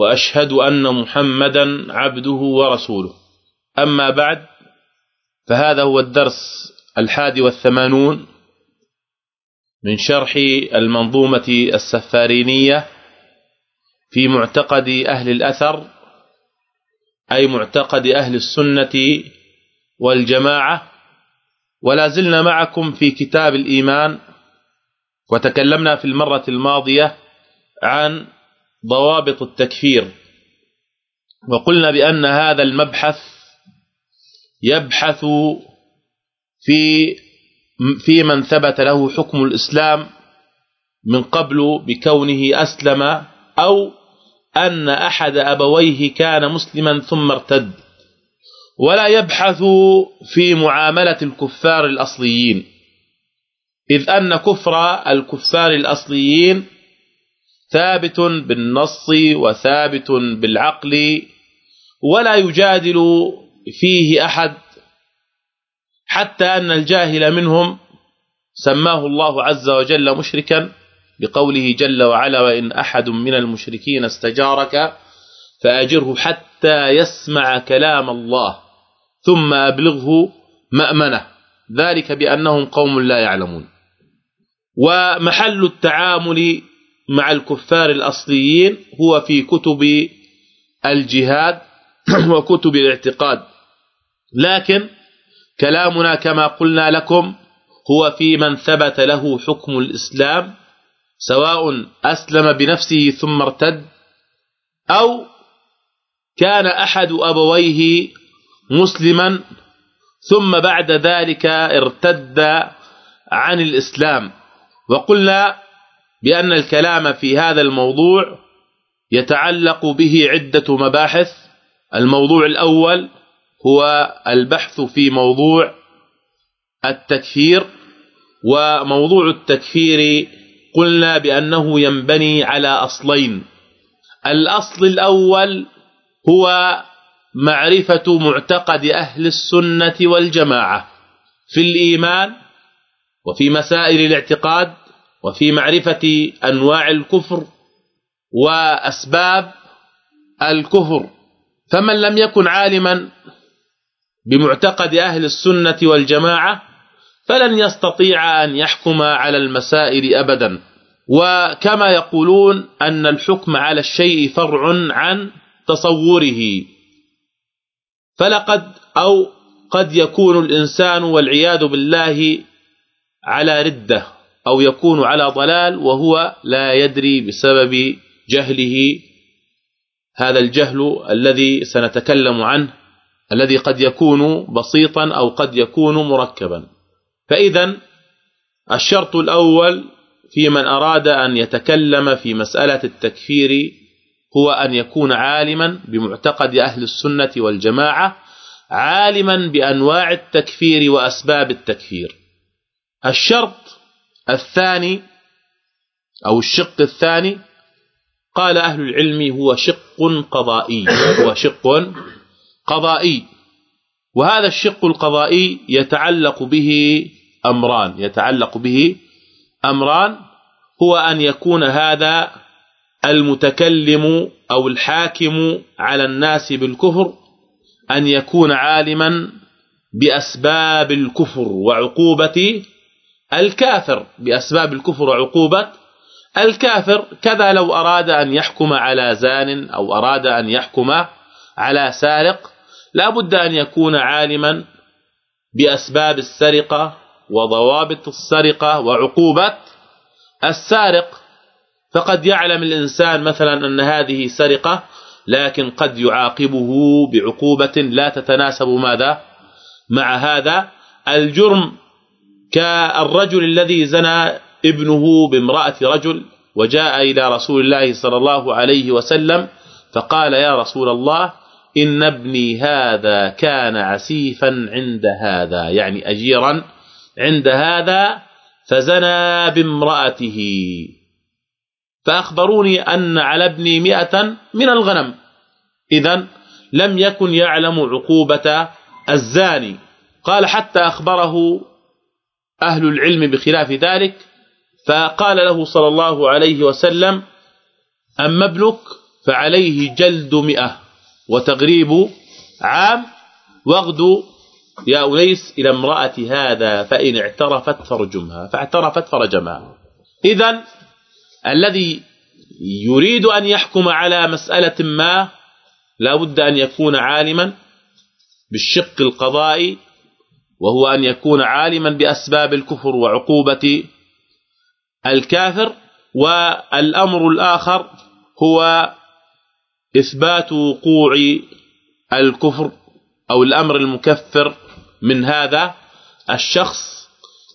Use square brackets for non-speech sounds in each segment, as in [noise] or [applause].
وأشهد أن محمدا عبده ورسوله. أما بعد فهذا هو الدرس الحادي والثمانون من شرح المنظومة السفارينية في معتقد أهل الأثر أي معتقد أهل السنة والجماعة. ولا زلنا معكم في كتاب الإيمان وتكلمنا في المرة الماضية عن ضوابط التكفير. وقلنا بأن هذا المبحث يبحث في في من ثبت له حكم الإسلام من قبل بكونه أسلم أو أن أحد أبويه كان مسلما ثم ارتد. ولا يبحث في معاملة الكفار الأصليين. إذ أن كفر الكفار الأصليين ثابت بالنص وثابت بالعقل ولا يجادل فيه أحد حتى أن الجاهل منهم سماه الله عز وجل مشركا بقوله جل وعلا وإن أحد من المشركين استجارك فأجره حتى يسمع كلام الله ثم أبلغه مأمنة ذلك بأنهم قوم لا يعلمون. ومحل التعامل مع الكفار الأصليين هو في كتب الجهاد [clears throat] وكتب الاعتقاد. لكن كلامنا كما قلنا لكم هو في من ثبت له حكم الإسلام سواء أسلم بنفسه ثم ارتد أو كان أحد أبويه مسلما ثم بعد ذلك ارتد عن الإسلام. وقلنا بأن الكلام في هذا الموضوع يتعلق به عدة مباحث. الموضوع الأول هو البحث في موضوع التكفير وموضوع التكفير قلنا بأنه ينبني على أصلين. الأصل الأول هو معرفة معتقد أهل السنة والجماعة في الإيمان وفي مسائل الاعتقاد وفي معرفة أنواع الكفر وأسباب الكفر. فمن لم يكن عالما بمعتقد أهل السنة والجماعة فلن يستطيع أن يحكم على المسائل أبدا. وكما يقولون أن الحكم على الشيء فرع عن تصوره. فلقد أو قد يكون الإنسان والعياذ بالله على ردة. أو يكون على ضلال وهو لا يدري بسبب جهله. هذا الجهل الذي سنتكلم عنه الذي قد يكون بسيطا أو قد يكون مركبا. فإذا الشرط الأول في من أراد أن يتكلم في مسألة التكفير هو أن يكون عالما بمعتقد أهل السنة والجماعة عالما بأنواع التكفير وأسباب التكفير. الشرط الثاني أو الشق الثاني قال أهل العلم هو شق قضائي هو شق قضائي. وهذا الشق القضائي يتعلق به أمران يتعلق به أمران هو أن يكون هذا المتكلم أو الحاكم على الناس بالكفر أن يكون عالما بأسباب الكفر وعقوبة الكافر بأسباب الكفر وعقوبة الكافر كذا لو أراد أن يحكم على زان أو أراد أن يحكم على سارق لا بد أن يكون عالما بأسباب السرقة وضوابط السرقة وعقوبة. السارق فقد يعلم الإنسان مثلا أن هذه سرقة لكن قد يعاقبه بعقوبة لا تتناسب ماذا؟ مع هذا. الجرم كالرجل الذي زنى ابنه بامرأة رجل وجاء إلى رسول الله صلى الله عليه وسلم فقال يا رسول الله إن ابني هذا كان عسيفا عند هذا يعني أجيرا عند هذا فزنى بامرأته. فأخبروني أن على ابني مئة من الغنم. إذا لم يكن يعلم عقوبة الزاني. قال حتى أخبره أهل العلم بخلاف ذلك فقال له صلى الله عليه وسلم أما ابنك فعليه جلد مئة وتغريب عام واغدو يا أنيس إلى امرأة هذا فإن اعترفت فرجمها فاعترفت فرجمها. إذا الذي يريد أن يحكم على مسألة ما لا بد أن يكون عالما بالشق القضائي وهو أن يكون عالما بأسباب الكفر وعقوبة الكافر والأمر الآخر هو إثبات وقوع الكفر أو الأمر المكفر من هذا الشخص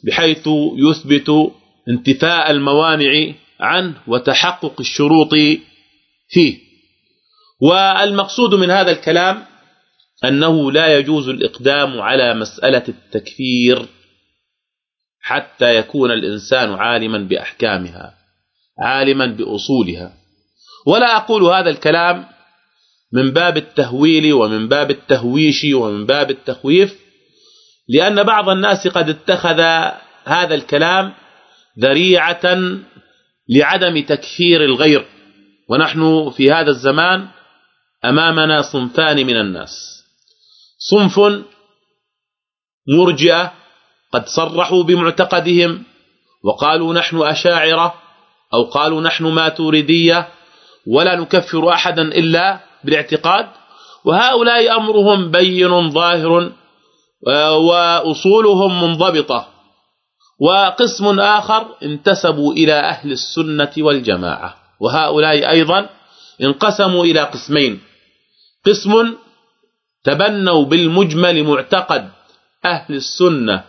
بحيث يثبت انتفاء الموانع عنه وتحقق الشروط فيه. والمقصود من هذا الكلام أنه لا يجوز الإقدام على مسألة التكفير حتى يكون الإنسان عالما بأحكامها عالما بأصولها. ولا أقول هذا الكلام من باب التهويل ومن باب التهويش ومن باب التخويف لأن بعض الناس قد اتخذ هذا الكلام ذريعة لعدم تكفير الغير. ونحن في هذا الزمان أمامنا صنفان من الناس. صنف مرجئة قد صرحوا بمعتقدهم وقالوا نحن أشاعرة أو قالوا نحن ماتوردية ولا نكفر أحدا إلا بالاعتقاد وهؤلاء أمرهم بين ظاهر وأصولهم منضبطة وقسم آخر انتسبوا إلى أهل السنة والجماعة وهؤلاء أيضا انقسموا إلى قسمين قسم تبنوا بالمجمل معتقد أهل السنة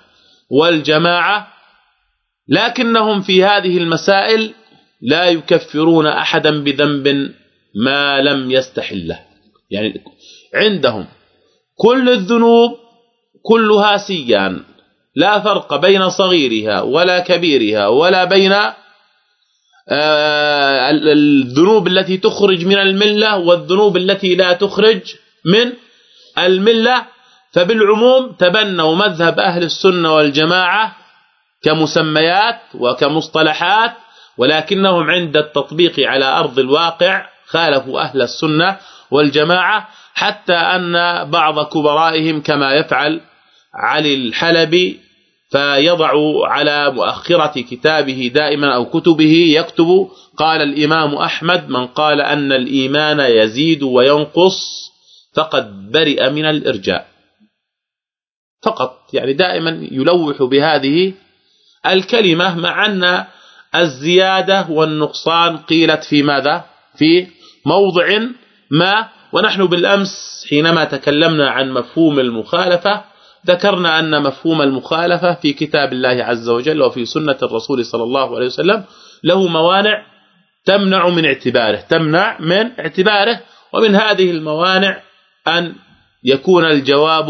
والجماعة لكنهم في هذه المسائل لا يكفرون أحدا بذنب ما لم يستحله. يعني عندهم كل الذنوب كلها سيان لا فرق بين صغيرها ولا كبيرها ولا بين آه، الذنوب التي تخرج من الملة والذنوب التي لا تخرج من الملة فبالعموم تبنوا مذهب أهل السنة والجماعة كمسميات وكمصطلحات ولكنهم عند التطبيق على أرض الواقع خالفوا أهل السنة والجماعة حتى أن بعض كبرائهم كما يفعل علي الحلبي فيضع على مؤخرة كتابه دائما أو كتبه يكتب قال الإمام أحمد من قال أن الإيمان يزيد وينقص فقد برئ من الإرجاء. فقط يعني دائما يلوح بهذه الكلمة مع أن الزيادة والنقصان قيلت في ماذا؟ في موضع ما ونحن بالأمس حينما تكلمنا عن مفهوم المخالفة ذكرنا أن مفهوم المخالفة في كتاب الله عز وجل وفي سنة الرسول صلى الله عليه وسلم له موانع تمنع من اعتباره تمنع من اعتباره ومن هذه الموانع أن يكون الجواب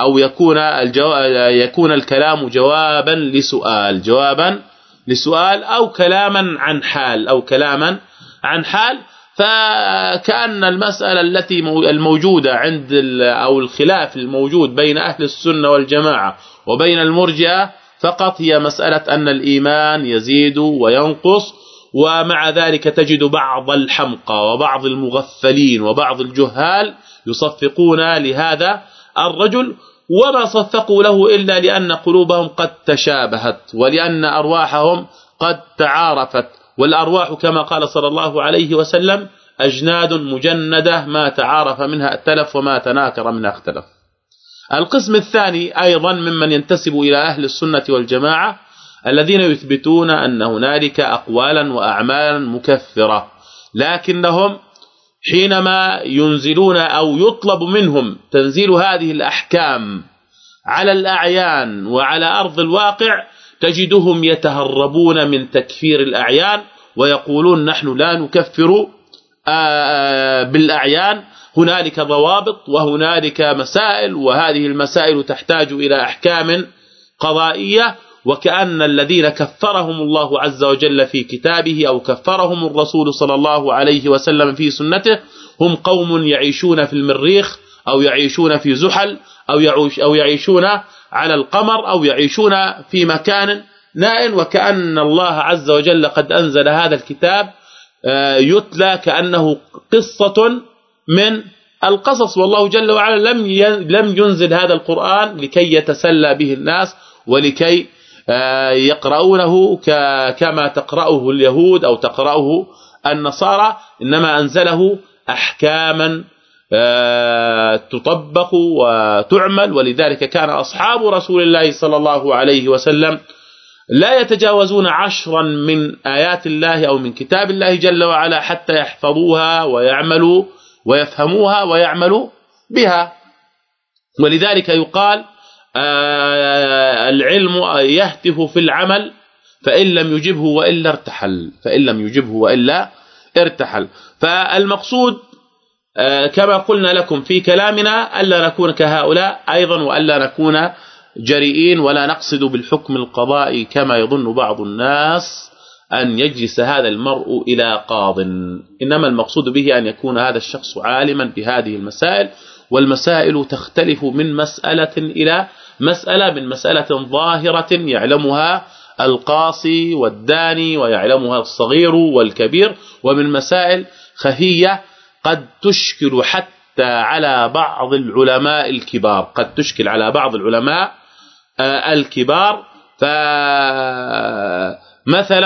أو يكون الجواب يكون الكلام جوابا لسؤال جوابا لسؤال أو كلاما عن حال أو كلاما عن حال. فكأن المسألة التي الموجودة عند أو الخلاف الموجود بين أهل السنة والجماعة وبين المرجئة فقط هي مسألة أن الإيمان يزيد وينقص ومع ذلك تجد بعض الحمقى وبعض المغفلين وبعض الجهال يصفقون لهذا الرجل وما صفقوا له إلا لأن قلوبهم قد تشابهت ولأن أرواحهم قد تعارفت والأرواح كما قال صلى الله عليه وسلم أجناد مجندة ما تعارف منها ائتلف وما تناكر منها اختلف. القسم الثاني أيضا ممن ينتسب إلى أهل السنة والجماعة الذين يثبتون أن هنالك اقوالا واعمالا مكفرة لكنهم حينما ينزلون أو يطلب منهم تنزيل هذه الأحكام على الأعيان وعلى أرض الواقع تجدهم يتهربون من تكفير الأعيان ويقولون نحن لا نكفر بالأعيان. هنالك ضوابط وهنالك مسائل وهذه المسائل تحتاج إلى أحكام قضائية. وكأن الذين كفرهم الله عز وجل في كتابه أو كفرهم الرسول صلى الله عليه وسلم في سنته هم قوم يعيشون في المريخ أو يعيشون في زحل أو أو يعيشون على القمر أو يعيشون في مكان نائل وكأن الله عز وجل قد أنزل هذا الكتاب آه، يتلى كأنه قصة من القصص. والله جل وعلا لم لم ينزل هذا القرآن لكي يتسلى به الناس ولكي يقرؤونه كما تقرأه اليهود أو تقرأه النصارى إنما أنزله أحكاما آه، تطبق وتعمل. ولذلك كان أصحاب رسول الله صلى الله عليه وسلم لا يتجاوزون عشرا من آيات الله أو من كتاب الله جل وعلا حتى يحفظوها ويعملوا ويفهموها ويعملوا بها. ولذلك يقال آه، العلم يهتف في العمل فإن لم يجبه وإلا ارتحل فإن لم يجبه وإلا ارتحل. فالمقصود آه، كما قلنا لكم في كلامنا ألا نكون كهؤلاء أيضا وألا نكون جريئين ولا نقصد بالحكم القضائي كما يظن بعض الناس أن يجلس هذا المرء إلى قاض. إنما المقصود به أن يكون هذا الشخص عالما بهذه المسائل والمسائل تختلف من مسألة إلى مسألة من مسألة ظاهرة يعلمها القاصي والداني ويعلمها الصغير والكبير ومن مسائل خفية قد تشكل حتى على بعض العلماء الكبار قد تشكل على بعض العلماء آه، الكبار. فمثلا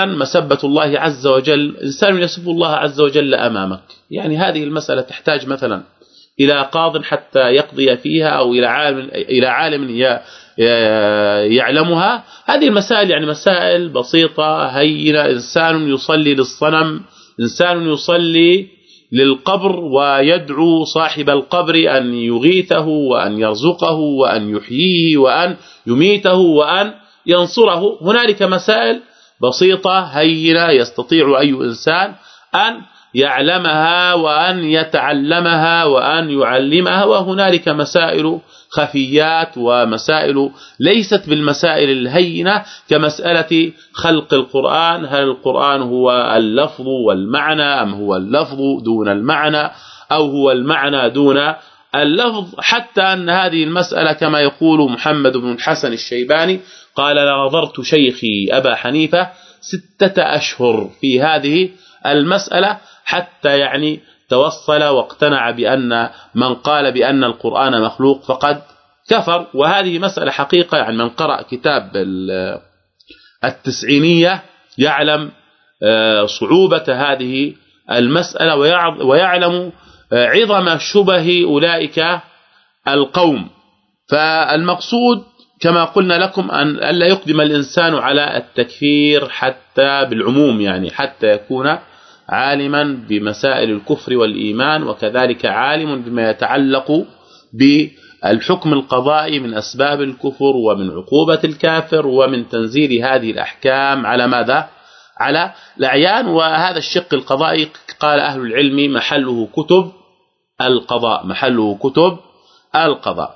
مسبة الله عز وجل إنسان يسب الله عز وجل أمامك. يعني هذه المسألة تحتاج مثلا إلى قاض حتى يقضي فيها أو إلى عالم إلى عالم يعلمها. هذه المسائل يعني مسائل بسيطة هينة. إنسان يصلي للصنم إنسان يصلي للقبر ويدعو صاحب القبر أن يغيثه وأن يرزقه وأن يحييه وأن يميته وأن ينصره. هنالك مسائل بسيطة هينة. يستطيع أي إنسان أن يعلمها وأن يتعلمها وأن يعلمها وهنالك مسائل خفيات ومسائل ليست بالمسائل الهينة كمسألة خلق القرآن هل القرآن هو اللفظ والمعنى أم هو اللفظ دون المعنى أو هو المعنى دون اللفظ؟ حتى أن هذه المسألة كما يقول محمد بن الحسن الشيباني قال نظرت شيخي أبا حنيفة ستة أشهر في هذه المسألة حتى يعني توصل واقتنع بأن من قال بأن القرآن مخلوق فقد كفر. وهذه مسألة حقيقة يعني من قرأ كتاب التسعينية يعلم آه، صعوبة هذه المسألة ويعلم آه، عظم شبه أولئك القوم. فالمقصود كما قلنا لكم أن ألا يقدم الإنسان على التكفير حتى بالعموم يعني حتى يكون عالما بمسائل الكفر والإيمان وكذلك عالم بما يتعلق بالحكم القضائي من أسباب الكفر ومن عقوبة الكافر ومن تنزيل هذه الأحكام على ماذا؟ على الأعيان. وهذا الشق القضائي قال أهل العلم محله كتب القضاء محله كتب القضاء.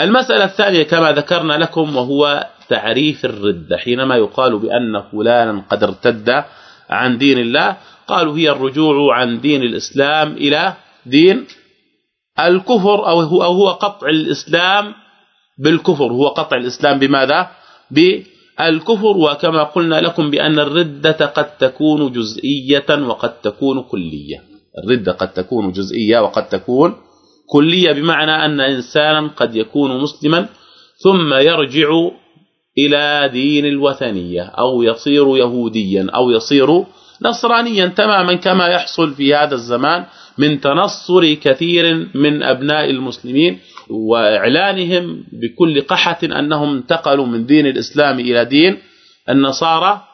المسألة الثانية كما ذكرنا لكم وهو تعريف الرده حينما يقال بأن فلانا قد ارتد عن دين الله. قالوا هي الرجوع عن دين الإسلام إلى دين الكفر أو هو, أو هو قطع الإسلام بالكفر. هو قطع الإسلام بماذا؟ بالكفر. وكما قلنا لكم بأن الردة قد تكون جزئية وقد تكون كلية. الردة قد تكون جزئية وقد تكون كلية بمعنى أن إنسانا قد يكون مسلما ثم يرجع إلى دين الوثنية أو يصير يهوديا أو يصير نصرانيا تماما كما يحصل في هذا الزمان من تنصر كثير من أبناء المسلمين وإعلانهم بكل قحة أنهم انتقلوا من دين الإسلام إلى دين النصارى.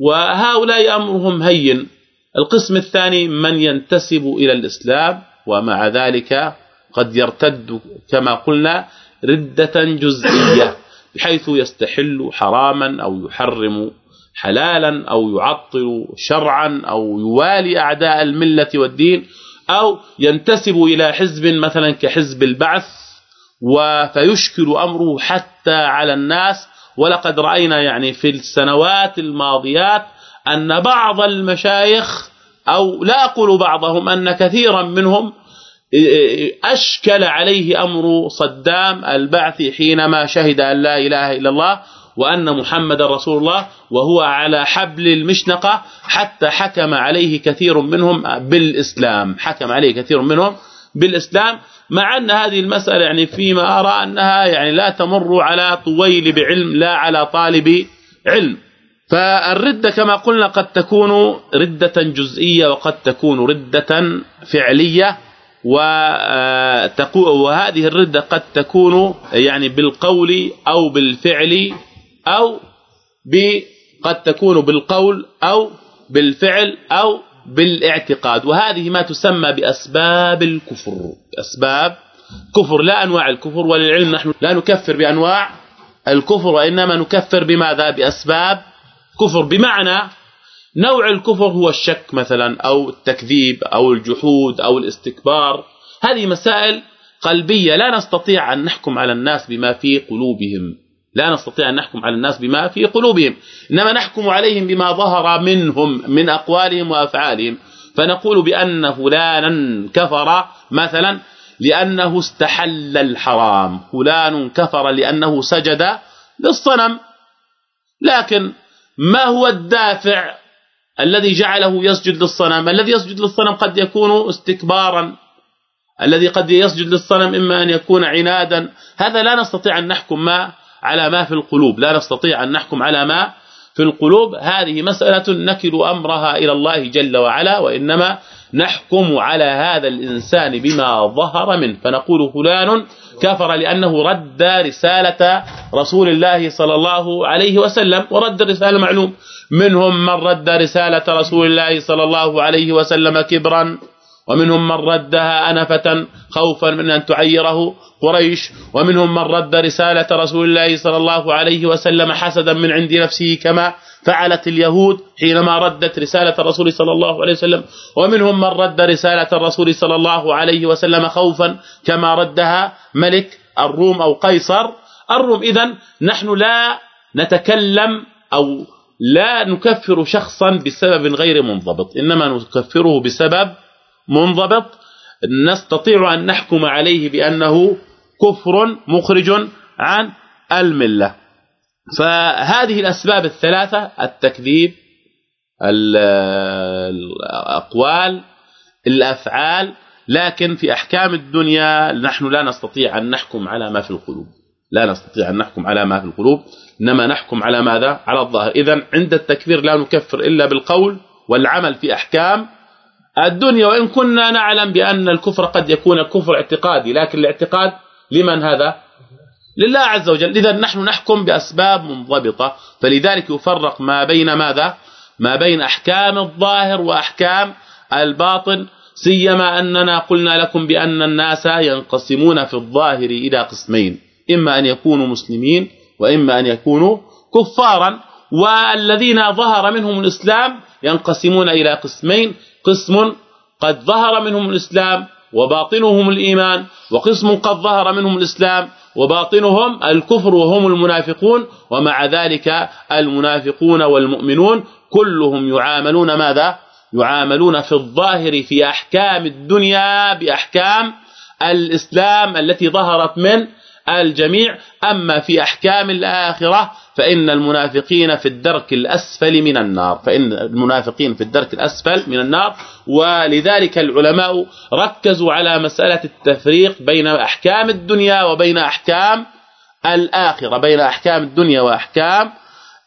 وهؤلاء أمرهم هين. القسم الثاني من ينتسب إلى الإسلام ومع ذلك قد يرتد كما قلنا ردة جزئية بحيث يستحل حراما أو يحرم حلالا أو يعطل شرعا أو يوالي أعداء الملة والدين أو ينتسب إلى حزب مثلا كحزب البعث فيشكل أمره حتى على الناس. ولقد رأينا يعني في السنوات الماضيات أن بعض المشايخ أو لا أقول بعضهم أن كثيرا منهم أشكل عليه أمر صدام البعث حينما شهد أن لا إله إلا الله. وأن محمد رسول الله وهو على حبل المشنقة حتى حكم عليه كثير منهم بالإسلام. حكم عليه كثير منهم بالإسلام. مع أن هذه المسألة يعني فيما أرى أنها يعني لا تمر على طويل بعلم لا على طالب علم. فالردة كما قلنا قد تكون ردة جزئية وقد تكون ردة فعلية وهذه الردة قد تكون يعني بالقول أو بالفعل أو قد تكون بالقول أو بالفعل أو بالاعتقاد. وهذه ما تسمى بأسباب الكفر. أسباب كفر لا أنواع الكفر وللعلم نحن لا نكفر بأنواع الكفر وإنما نكفر بماذا؟ بأسباب كفر. بمعنى نوع الكفر هو الشك مثلا أو التكذيب أو الجحود أو الاستكبار. هذه مسائل قلبية. لا نستطيع أن نحكم على الناس بما في قلوبهم. لا نستطيع أن نحكم على الناس بما في قلوبهم. إنما نحكم عليهم بما ظهر منهم من أقوالهم وأفعالهم. فنقول بأن فلانا كفر مثلا لأنه استحل الحرام. فلان كفر لأنه سجد للصنم. لكن ما هو الدافع الذي جعله يسجد للصنم؟ الذي يسجد للصنم قد يكون استكبارا. الذي قد يسجد للصنم إما أن يكون عنادا. هذا لا نستطيع أن نحكم ما على ما في القلوب. لا نستطيع أن نحكم على ما في القلوب. هذه مسألة نكل أمرها إلى الله جل وعلا وإنما نحكم على هذا الإنسان بما ظهر منه. فنقول فلان كفر لأنه رد رسالة رسول الله صلى الله عليه وسلم ورد الرسالة معلوم. منهم من رد رسالة رسول الله صلى الله عليه وسلم كبرا. ومنهم من ردها أنفة خوفا من أن تعيره قريش ومنهم من رد رسالة رسول الله صلى الله عليه وسلم حسدا من عند نفسه كما فعلت اليهود حينما ردت رسالة الرسول صلى الله عليه وسلم. ومنهم من رد رسالة الرسول صلى الله عليه وسلم خوفا كما ردها ملك الروم أو قيصر. الروم إذا نحن لا نتكلم أو لا نكفر شخصا بسبب غير منضبط إنما نكفره بسبب منضبط نستطيع أن نحكم عليه بأنه كفر مخرج عن الملة. فهذه الأسباب الثلاثة التكذيب الأقوال الأفعال لكن في أحكام الدنيا نحن لا نستطيع أن نحكم على ما في القلوب. لا نستطيع أن نحكم على ما في القلوب. إنما نحكم على ماذا؟ على الظاهر. اذا عند التكفير لا نكفر إلا بالقول والعمل في أحكام الدنيا وإن كنا نعلم بأن الكفر قد يكون كفر اعتقادي لكن الاعتقاد لمن هذا؟ لله عز وجل. اذا نحن نحكم بأسباب منضبطة فلذلك يفرق ما بين ماذا؟ ما بين أحكام الظاهر وأحكام الباطن سيما أننا قلنا لكم بأن الناس ينقسمون في الظاهر إلى قسمين إما أن يكونوا مسلمين وإما أن يكونوا كفارا والذين ظهر منهم الإسلام ينقسمون إلى قسمين قسم قد ظهر منهم الإسلام وباطنهم الإيمان وقسم قد ظهر منهم الإسلام وباطنهم الكفر وهم المنافقون ومع ذلك المنافقون والمؤمنون كلهم يعاملون ماذا؟ يعاملون في الظاهر في أحكام الدنيا بأحكام الإسلام التي ظهرت من الجميع. أما في أحكام الآخرة فإن المنافقين في الدرك الأسفل من النار. فإن المنافقين في الدرك الأسفل من النار. ولذلك العلماء ركزوا على مسألة التفريق بين أحكام الدنيا وبين أحكام الآخرة. بين أحكام الدنيا وأحكام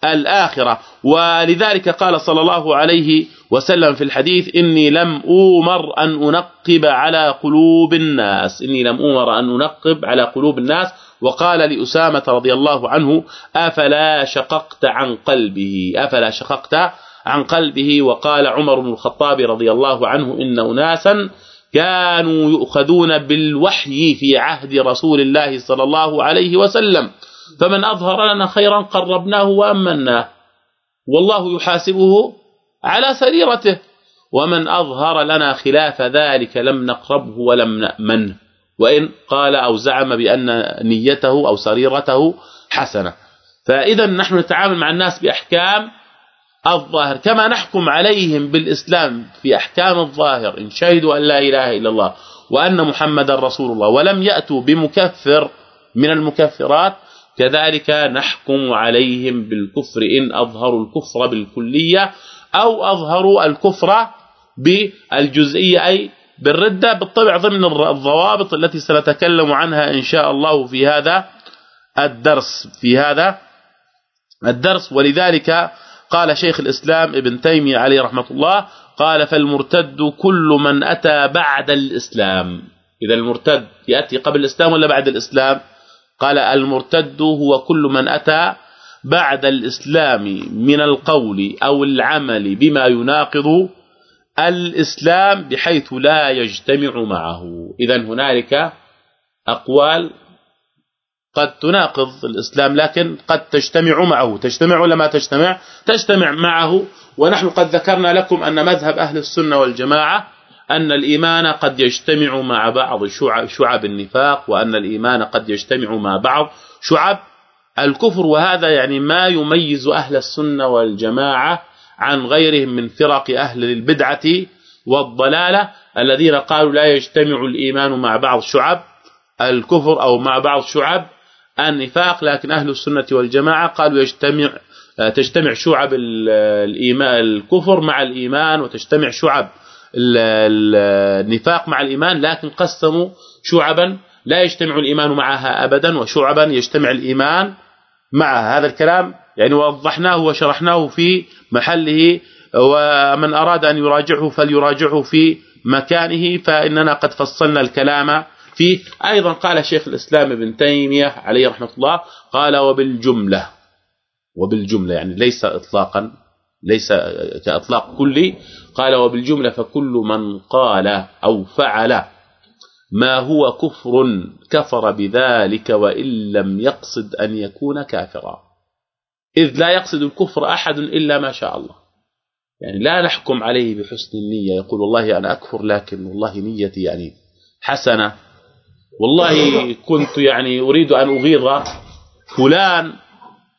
الآخرة. ولذلك قال صلى الله عليه وسلم في الحديث إني لم اومر أن أنقب على قلوب الناس. إني لم اومر أن أنقب على قلوب الناس. وقال لأسامة رضي الله عنه أفلا شققت عن قلبه؟ أفلا شققت عن قلبه؟ وقال عمر بن الخطاب رضي الله عنه إن أناسا كانوا يؤخذون بالوحي في عهد رسول الله صلى الله عليه وسلم. فمن اظهر لنا خيرا قربناه وأمناه والله يحاسبه على سريرته ومن أظهر لنا خلاف ذلك لم نقربه ولم نأمنه وإن قال أو زعم بأن نيته أو سريرته حسنة فإذا نحن نتعامل مع الناس بأحكام الظاهر كما نحكم عليهم بالإسلام في أحكام الظاهر إن شهدوا أن لا إله إلا الله وأن محمد رسول الله ولم يأتوا بمكفر من المكفرات كذلك نحكم عليهم بالكفر إن أظهروا الكفر بالكلية أو أظهروا الكفر بالجزئية أي بالردة بالطبع ضمن الضوابط التي سنتكلم عنها إن شاء الله في هذا الدرس في هذا الدرس. ولذلك قال شيخ الإسلام ابن تيمية عليه رحمة الله قال فالمرتد كل من أتى بعد الإسلام. إذا المرتد يأتي قبل الإسلام ولا بعد الإسلام؟ قال المرتد هو كل من أتى بعد الإسلام من القول أو العمل بما يناقض الإسلام بحيث لا يجتمع معه. إذا هنالك أقوال قد تناقض الإسلام لكن قد تجتمع معه. تجتمع ولا ما تجتمع؟ تجتمع معه. ونحن قد ذكرنا لكم أن مذهب أهل السنة والجماعة أن الإيمان قد يجتمع مع بعض شعب النفاق وأن الإيمان قد يجتمع مع بعض شعب. الكفر وهذا يعني ما يميز أهل السنة والجماعة عن غيرهم من فرق أهل البدعة والضلالة الذين قالوا لا يجتمع الإيمان مع بعض شعب الكفر أو مع بعض شعب النفاق. لكن أهل السنة والجماعة قالوا يجتمع تجتمع شعب الإيمان الكفر مع الإيمان وتجتمع شعب النفاق مع الإيمان لكن قسموا شعبا لا يجتمع الإيمان معها أبدا وشعبا يجتمع الإيمان معها. هذا الكلام يعني وضحناه وشرحناه في محله ومن أراد أن يراجعه فليراجعه في مكانه فإننا قد فصلنا الكلام فيه. أيضا قال شيخ الإسلام ابن تيمية عليه رحمة الله قال وبالجملة وبالجملة يعني ليس إطلاقا ليس كإطلاق كلي قال وبالجملة فكل من قال أو فعل ما هو كفر كفر بذلك وإن لم يقصد أن يكون كافرا. إذ لا يقصد الكفر أحد إلا ما شاء الله. يعني لا نحكم عليه بحسن النية. يقول والله أنا أكفر لكن والله نيتي يعني حسنة. والله كنت يعني أريد أن أغيظ فلان.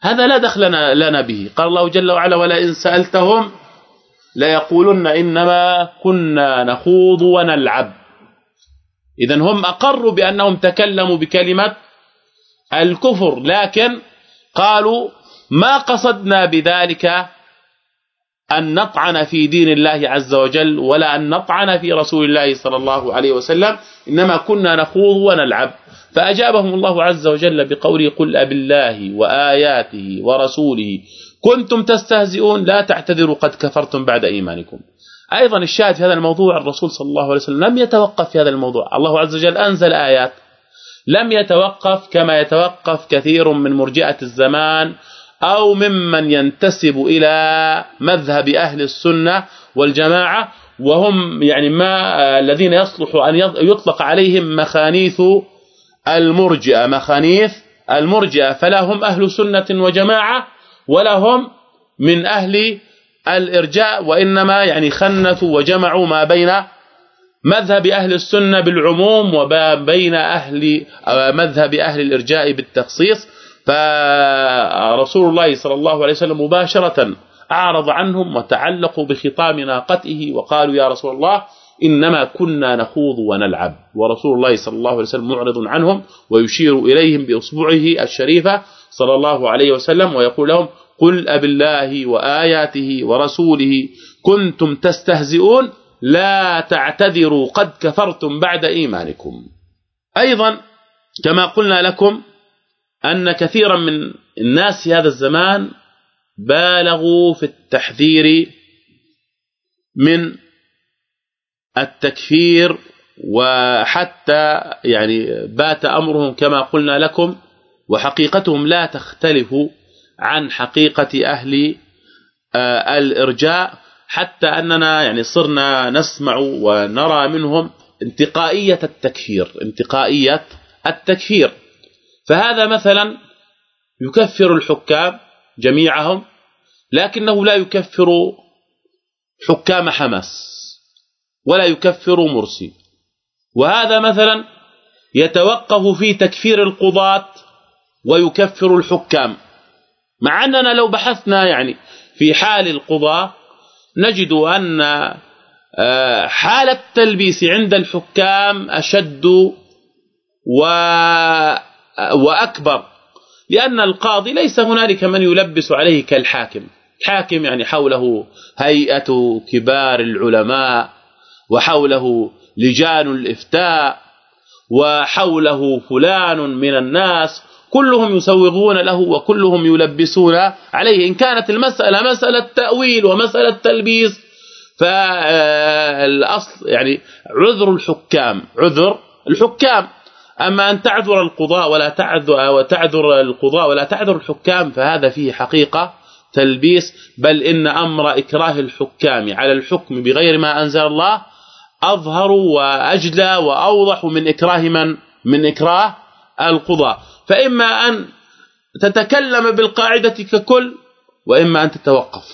هذا لا دخل لنا به. قال الله جل وعلا ولئن سألتهم ليقولن إنما كنا نخوض ونلعب. إذا هم أقروا بأنهم تكلموا بكلمة الكفر لكن قالوا ما قصدنا بذلك أن نطعن في دين الله عز وجل ولا أن نطعن في رسول الله صلى الله عليه وسلم. إنما كنا نخوض ونلعب. فأجابهم الله عز وجل بقوله قل أب الله وآياته ورسوله كنتم تستهزئون لا تعتذروا قد كفرتم بعد إيمانكم. أيضا الشاهد في هذا الموضوع الرسول صلى الله عليه وسلم لم يتوقف في هذا الموضوع. الله عز وجل أنزل آيات. لم يتوقف كما يتوقف كثير من مرجئة الزمان أو ممن ينتسب إلى مذهب أهل السنة والجماعة وهم يعني ما الذين يصلح أن يطلق عليهم مخانيث المرجئة. مخانيث المرجئة فلا هم أهل سنة وجماعة ولا هم من أهل الإرجاء وإنما يعني خنثوا وجمعوا ما بين مذهب أهل السنة بالعموم وبين أهل مذهب أهل الإرجاء بالتخصيص. فرسول الله صلى الله عليه وسلم مباشرة أعرض عنهم وتعلقوا بخطام ناقته وقالوا يا رسول الله إنما كنا نخوض ونلعب. ورسول الله صلى الله عليه وسلم معرض عنهم ويشير إليهم بإصبعه الشريفة صلى الله عليه وسلم ويقول لهم قل أب الله وآياته ورسوله كنتم تستهزئون لا تعتذروا قد كفرتم بعد إيمانكم. أيضا كما قلنا لكم أن كثيرا من الناس في هذا الزمان بالغوا في التحذير من التكفير وحتى يعني بات أمرهم كما قلنا لكم وحقيقتهم لا تختلف. عن حقيقة أهل آه، الإرجاء حتى أننا يعني صرنا نسمع ونرى منهم انتقائية التكفير انتقائية التكفير. فهذا مثلا يكفر الحكام جميعهم لكنه لا يكفر حكام حماس ولا يكفر مرسي وهذا مثلا يتوقف في تكفير القضاة ويكفر الحكام. مع أننا لو بحثنا يعني في حال القضاة نجد أن آه، حال التلبيس عند الحكام أشد و وأكبر لأن القاضي ليس هنالك من يلبس عليه كالحاكم. حاكم يعني حوله هيئة كبار العلماء وحوله لجان الإفتاء وحوله فلان من الناس كلهم يسوغون له وكلهم يلبسون عليه. إن كانت المسألة مسألة تاويل ومسألة تلبيس فالأصل يعني عذر الحكام عذر الحكام. أما أن تعذر القضاء ولا تعذر وتعذر القضاء ولا تعذر الحكام فهذا فيه حقيقة تلبيس. بل إن أمر إكراه الحكام على الحكم بغير ما أنزل الله أظهر وأجلى وأوضح من إكراه من من إكراه القضاء. فإما أن تتكلم بالقاعدة ككل وإما أن تتوقف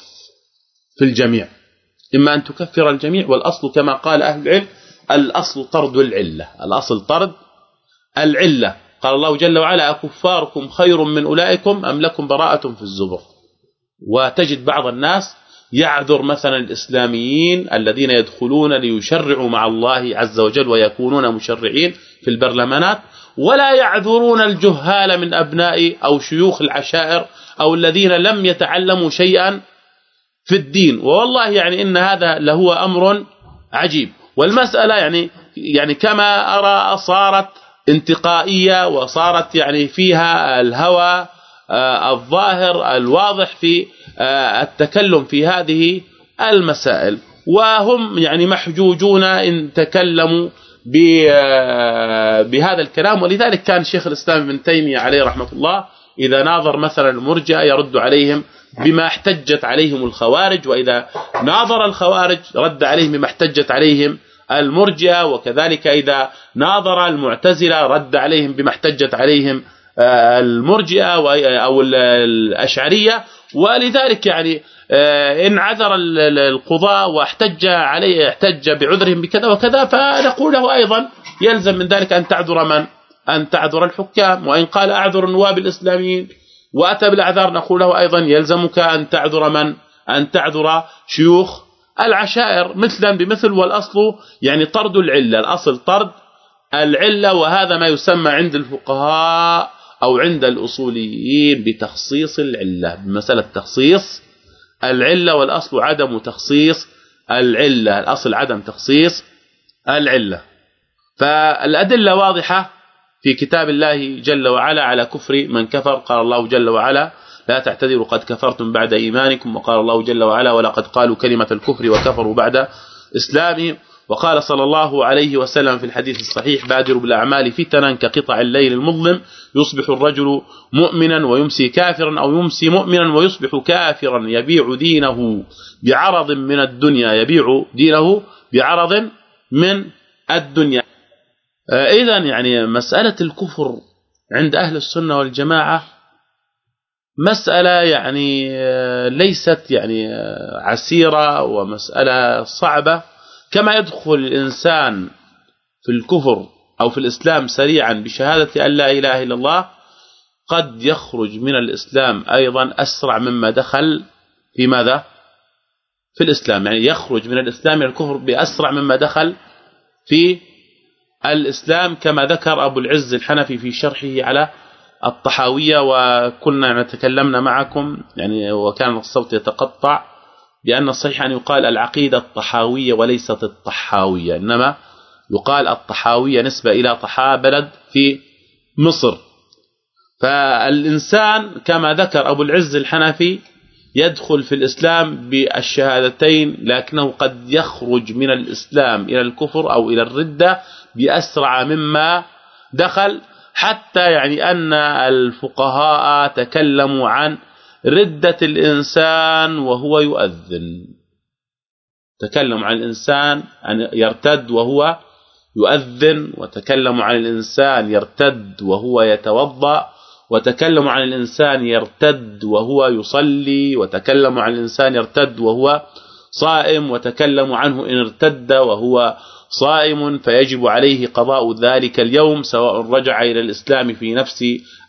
في الجميع. إما أن تكفر الجميع والأصل كما قال أهل العلم الأصل طرد العلة. الأصل طرد العلة. قال الله جل وعلا أكفاركم خير من أولئكم أم لكم براءة في الزبر؟ وتجد بعض الناس يعذر مثلا الإسلاميين الذين يدخلون ليشرعوا مع الله عز وجل ويكونون مشرعين في البرلمانات ولا يعذرون الجهال من أبناء أو شيوخ العشائر أو الذين لم يتعلموا شيئا في الدين. والله يعني إن هذا لهو أمر عجيب. والمسألة يعني يعني كما أرى صارت انتقائية وصارت يعني فيها الهوى آه، الظاهر الواضح في آه، التكلم في هذه المسائل. وهم يعني محجوجون إن تكلموا بهذا الكلام. ولذلك كان شيخ الإسلام ابن تيمية عليه رحمة الله إذا ناظر مثلا المرجئه يرد عليهم بما احتجت عليهم الخوارج وإذا ناظر الخوارج رد عليهم بما احتجت عليهم المرجئه وكذلك إذا ناظر المعتزلة رد عليهم بما احتجت عليهم آه، المرجئه أو الأشعرية. ولذلك يعني آه، إن عذر القضاء واحتج عليه احتج بعذرهم بكذا وكذا فنقول له أيضا يلزم من ذلك أن تعذر من؟ أن تعذر الحكام. وإن قال أعذر النواب الإسلاميين وأتى بالأعذار نقول له أيضا يلزمك أن تعذر من؟ أن تعذر شيوخ العشائر. مثلا بمثل والأصل يعني طرد العلة. الأصل طرد العلة وهذا ما يسمى عند الفقهاء أو عند الأصوليين بتخصيص العلة بمساله تخصيص العلة والأصل عدم تخصيص العلة الأصل عدم تخصيص العلة. فالأدلة واضحة في كتاب الله جل وعلا على كفر من كفر قال الله جل وعلا لا تعتذروا قد كفرتم بعد إيمانكم وقال الله جل وعلا ولقد قالوا كلمة الكفر وكفروا بعد إسلامهم وقال صلى الله عليه وسلم في الحديث الصحيح بادروا بالأعمال فتنا كقطع الليل المظلم يصبح الرجل مؤمنا ويمسي كافرا أو يمسي مؤمنا ويصبح كافرا يبيع دينه بعرض من الدنيا يبيع دينه بعرض من الدنيا. آه، اذا يعني مسألة الكفر عند أهل السنة والجماعة مسألة يعني آه، ليست يعني آه، عسيرة ومسألة صعبة. كما يدخل الإنسان في الكفر أو في الإسلام سريعا بشهادة أن لا إله إلا الله قد يخرج من الإسلام أيضا أسرع مما دخل في ماذا؟ في الإسلام. يعني يخرج من الإسلام إلى الكفر بأسرع مما دخل في الإسلام كما ذكر أبو العز الحنفي في شرحه على الطحاوية وكنا تكلمنا معكم يعني وكان الصوت يتقطع. لأن الصحيح أن يقال العقيدة الطحاوية وليست الطحاوية إنما يقال الطحاوية نسبة إلى طحا بلد في مصر. فالإنسان كما ذكر أبو العز الحنفي يدخل في الإسلام بالشهادتين لكنه قد يخرج من الإسلام إلى الكفر أو إلى الردة بأسرع مما دخل حتى يعني أن الفقهاء تكلموا عن ردة الإنسان وهو يؤذن. تكلم عن الإنسان أن يرتد وهو يؤذن وتكلم عن الإنسان يرتد وهو يتوضأ وتكلم عن الإنسان يرتد وهو يصلي وتكلم عن الإنسان يرتد وهو صائم وتكلموا عنه إن ارتد وهو صائم فيجب عليه قضاء ذلك اليوم سواء رجع إلى الإسلام في نفس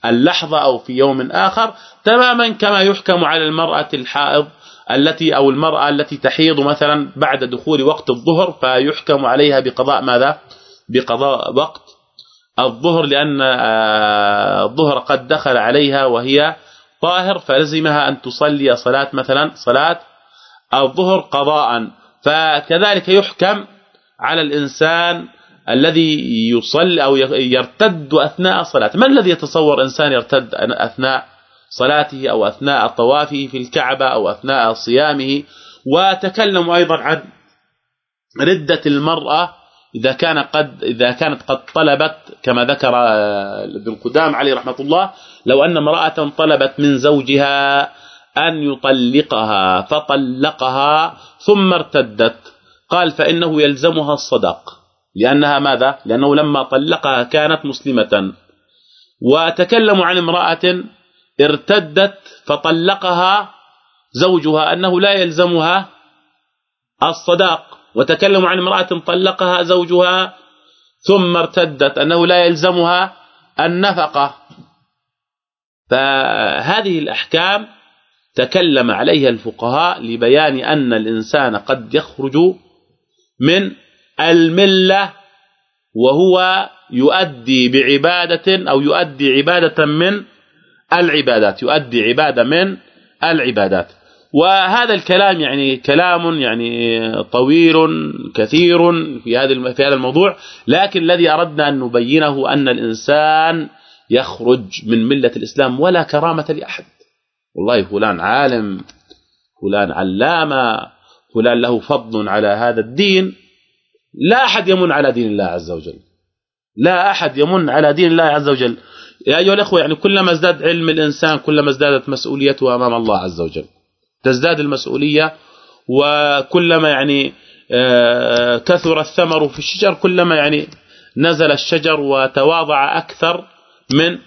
اللحظة أو في يوم آخر. تماما كما يحكم على المرأة الحائض التي أو المرأة التي تحيض مثلا بعد دخول وقت الظهر فيحكم عليها بقضاء ماذا؟ بقضاء وقت الظهر لأن آه، الظهر قد دخل عليها وهي طاهر فلزمها أن تصلي صلاة مثلا صلاة الظهر قضاء. فكذلك يحكم على الإنسان الذي يصلي أو يرتد أثناء الصلاه من الذي يتصور إنسان يرتد أثناء صلاته أو أثناء طوافه في الكعبة أو أثناء صيامه. وتكلموا أيضا عن ردة المرأة إذا كان قد إذا كانت قد طلبت كما ذكر ابن قدام عليه رحمة الله لو أن امرأة طلبت من زوجها أن يطلقها فطلقها ثم ارتدت. قال فإنه يلزمها الصدق. لأنها ماذا؟ لأنه لما طلقها كانت مسلمة. وتكلموا عن امرأة ارتدت فطلقها زوجها أنه لا يلزمها الصداق وتكلموا عن امرأة طلقها زوجها ثم ارتدت أنه لا يلزمها النفقة. فهذه الأحكام تكلم عليها الفقهاء لبيان أن الإنسان قد يخرج من الملة وهو يؤدي بعبادة أو يؤدي عبادة من العبادات. يؤدي عباده من العبادات. وهذا الكلام يعني كلام يعني طويل كثير في هذا في هذا الموضوع لكن الذي أردنا أن نبينه أن الإنسان يخرج من ملة الإسلام ولا كرامة لأحد. والله فلان عالم فلان علامة فلان له فضل على هذا الدين. لا أحد يمن على دين الله عز وجل. لا أحد يمن على دين الله عز وجل. يا أيها الأخوة يعني كلما ازداد علم الإنسان كلما ازدادت مسؤوليته أمام الله عز وجل. تزداد المسؤولية وكلما يعني آه، كثر الثمر في الشجر كلما يعني نزل الشجر وتواضع أكثر من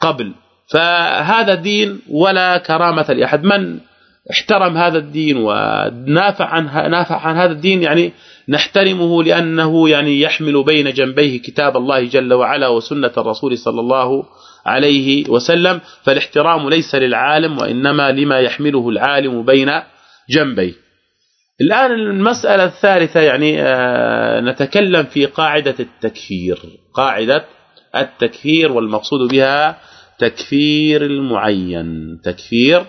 قبل. فهذا دين ولا كرامة لأحد. من احترم هذا الدين ونافع عن نافع عن هذا الدين يعني نحترمه لأنه يعني يحمل بين جنبيه كتاب الله جل وعلا وسنة الرسول صلى الله عليه وسلم فالاحترام ليس للعالم وإنما لما يحمله العالم بين جنبيه. الآن المسألة الثالثة يعني آه، نتكلم في قاعدة التكفير. قاعدة التكفير والمقصود بها تكفير المعين تكفير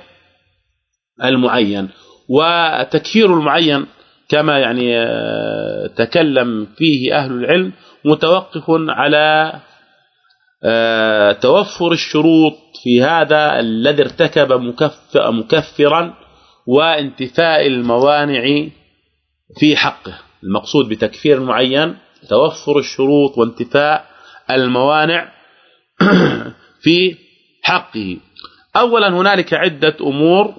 المعين. وتكفير المعين كما يعني آه، تكلم فيه أهل العلم متوقف على آه، توفر الشروط في هذا الذي ارتكب مكفرا وانتفاء الموانع في حقه. المقصود بتكفير المعين توفر الشروط وانتفاء الموانع [clears throat] في حقه. اولا هنالك عدة أمور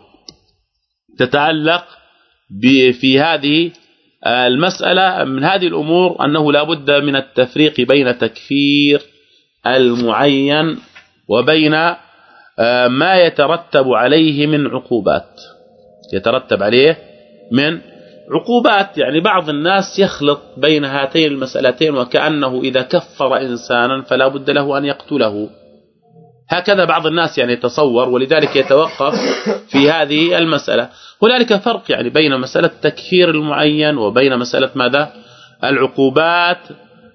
تتعلق في هذه المسألة. من هذه الأمور أنه لا بد من التفريق بين تكفير المعين وبين آه، ما يترتب عليه من عقوبات. يترتب عليه من عقوبات. يعني بعض الناس يخلط بين هاتين المسألتين وكأنه إذا كفر إنسانا فلا بد له أن يقتله. هكذا بعض الناس يعني يتصور ولذلك يتوقف في هذه المسألة. هنالك فرق يعني بين مسألة تكفير المعين وبين مسألة ماذا؟ العقوبات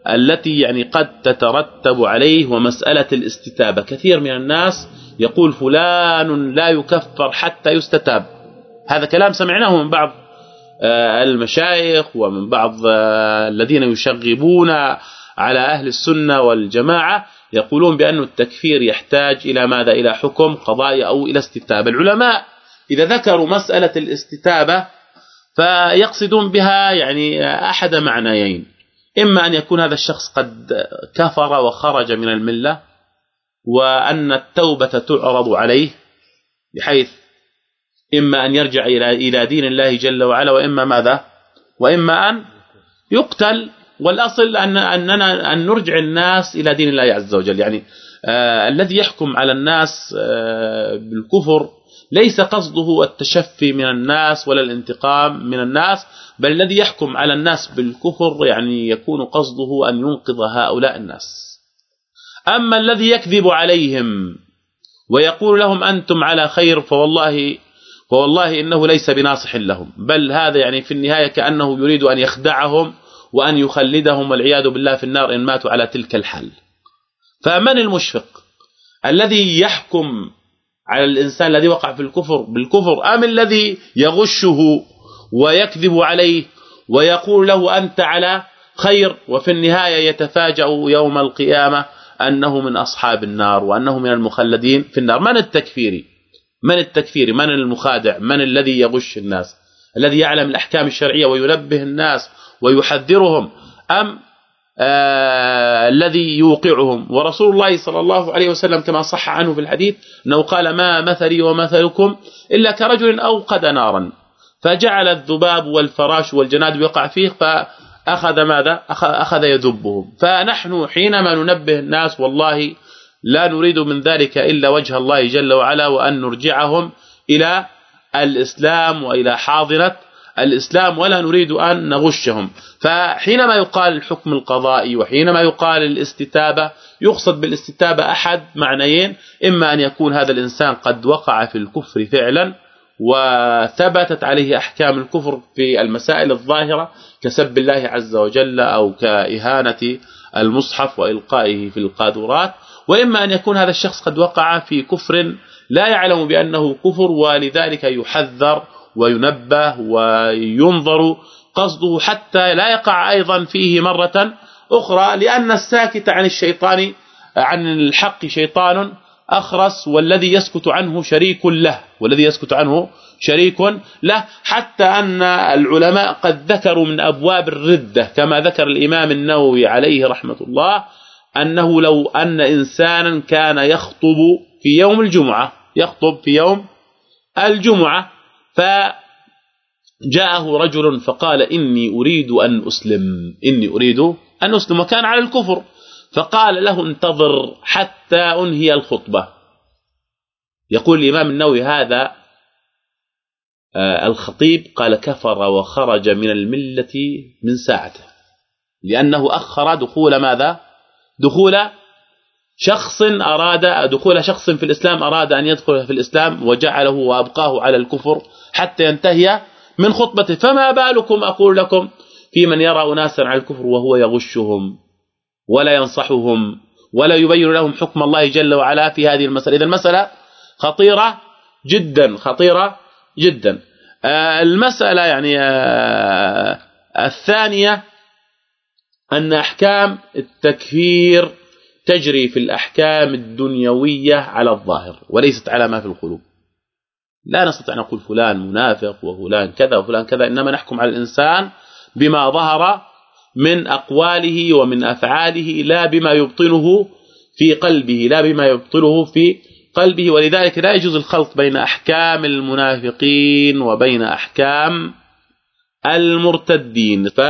التي يعني قد تترتب عليه ومسألة الاستتابة. كثير من الناس يقول فلان لا يكفر حتى يستتاب. هذا كلام سمعناه من بعض آه، المشايخ ومن بعض آه، الذين يشغبون على أهل السنة والجماعة. يقولون بأن التكفير يحتاج إلى ماذا؟ إلى حكم قضائي أو إلى استتابة. العلماء إذا ذكروا مسألة الاستتابة فيقصدون بها يعني أحد معنيين. إما أن يكون هذا الشخص قد كفر وخرج من الملة وأن التوبة تعرض عليه بحيث إما أن يرجع إلى إلى دين الله جل وعلا وإما ماذا؟ وإما أن يقتل والأصل ان اننا أن نرجع الناس إلى دين الله عز وجل. يعني آه الذي يحكم على الناس آه بالكفر ليس قصده التشفي من الناس ولا الانتقام من الناس بل الذي يحكم على الناس بالكفر يعني يكون قصده أن ينقذ هؤلاء الناس. أما الذي يكذب عليهم ويقول لهم أنتم على خير فوالله فوالله إنه ليس بناصح لهم. بل هذا يعني في النهاية كأنه يريد أن يخدعهم وأن يخلدهم والعياذ بالله في النار إن ماتوا على تلك الحال. فمن المشفق الذي يحكم على الإنسان الذي وقع في الكفر بالكفر أم الذي يغشه ويكذب عليه ويقول له أنت على خير وفي النهاية يتفاجأ يوم القيامة أنه من أصحاب النار وأنه من المخلدين في النار؟ من التكفيري؟ من التكفيري؟ من المخادع؟ من الذي يغش الناس؟ الذي يعلم الأحكام الشرعية وينبه الناس ويحذرهم أم آه الذي يوقعهم. ورسول الله صلى الله عليه وسلم كما صح عنه في الحديث انه قال ما مثلي ومثلكم إلا كرجل أوقد نارا فجعل الذباب والفراش والجناد يقع فيه فأخذ ماذا؟ أخذ يذبهم فنحن حينما ننبه الناس والله لا نريد من ذلك إلا وجه الله جل وعلا وأن نرجعهم إلى الإسلام وإلى حاضنة الإسلام ولا نريد أن نغشهم. فحينما يقال الحكم القضائي وحينما يقال الاستتابة يقصد بالاستتابة أحد معنيين إما أن يكون هذا الإنسان قد وقع في الكفر فعلا وثبتت عليه أحكام الكفر في المسائل الظاهرة كسب الله عز وجل أو كإهانة المصحف وإلقائه في القاذورات. وإما أن يكون هذا الشخص قد وقع في كفر لا يعلم بأنه كفر ولذلك يحذر وينبه وينظر قصده حتى لا يقع أيضا فيه مرة أخرى لأن الساكت عن الشيطان عن الحق شيطان أخرس والذي يسكت عنه شريك له والذي يسكت عنه شريك له حتى أن العلماء قد ذكروا من أبواب الردة كما ذكر الإمام النووي عليه رحمة الله أنه لو أن إنسانا كان يخطب في يوم الجمعة يخطب في يوم الجمعة فجاءه رجل فقال إني أريد أن أسلم. إني أريد أن أسلم. وكان على الكفر. فقال له انتظر حتى أنهي الخطبة. يقول الإمام النووي هذا آه، الخطيب قال كفر وخرج من الملة من ساعته. لأنه أخر دخول ماذا؟ دخول شخص أراد دخول شخص في الإسلام أراد أن يدخل في الإسلام وجعله وأبقاه على الكفر. حتى ينتهي من خطبته. فما بالكم أقول لكم في من يرى أناسا على الكفر وهو يغشهم ولا ينصحهم ولا يبين لهم حكم الله جل وعلا في هذه المسألة. إذا المسألة خطيرة جدا خطيرة جدا. آه، المسألة يعني آه، الثانية أن أحكام التكفير تجري في الأحكام الدنيوية على الظاهر وليست على ما في القلوب. لا نستطيع أن نقول فلان منافق وفلان كذا وفلان كذا إنما نحكم على الإنسان بما ظهر من أقواله ومن أفعاله لا بما يبطنه في قلبه لا بما يبطنه في قلبه. ولذلك لا يجوز الخلط بين أحكام المنافقين وبين أحكام المرتدين. ف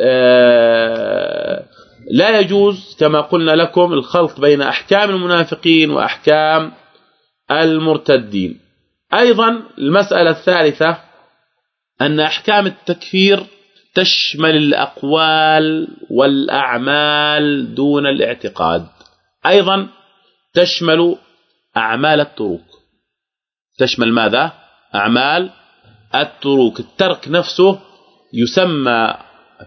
آه، لا يجوز كما قلنا لكم الخلط بين أحكام المنافقين وأحكام المرتدين. أيضا المسألة الثالثة أن أحكام التكفير تشمل الأقوال والأعمال دون الاعتقاد. أيضا تشمل أعمال التروك تشمل ماذا؟ أعمال التروك الترك نفسه يسمى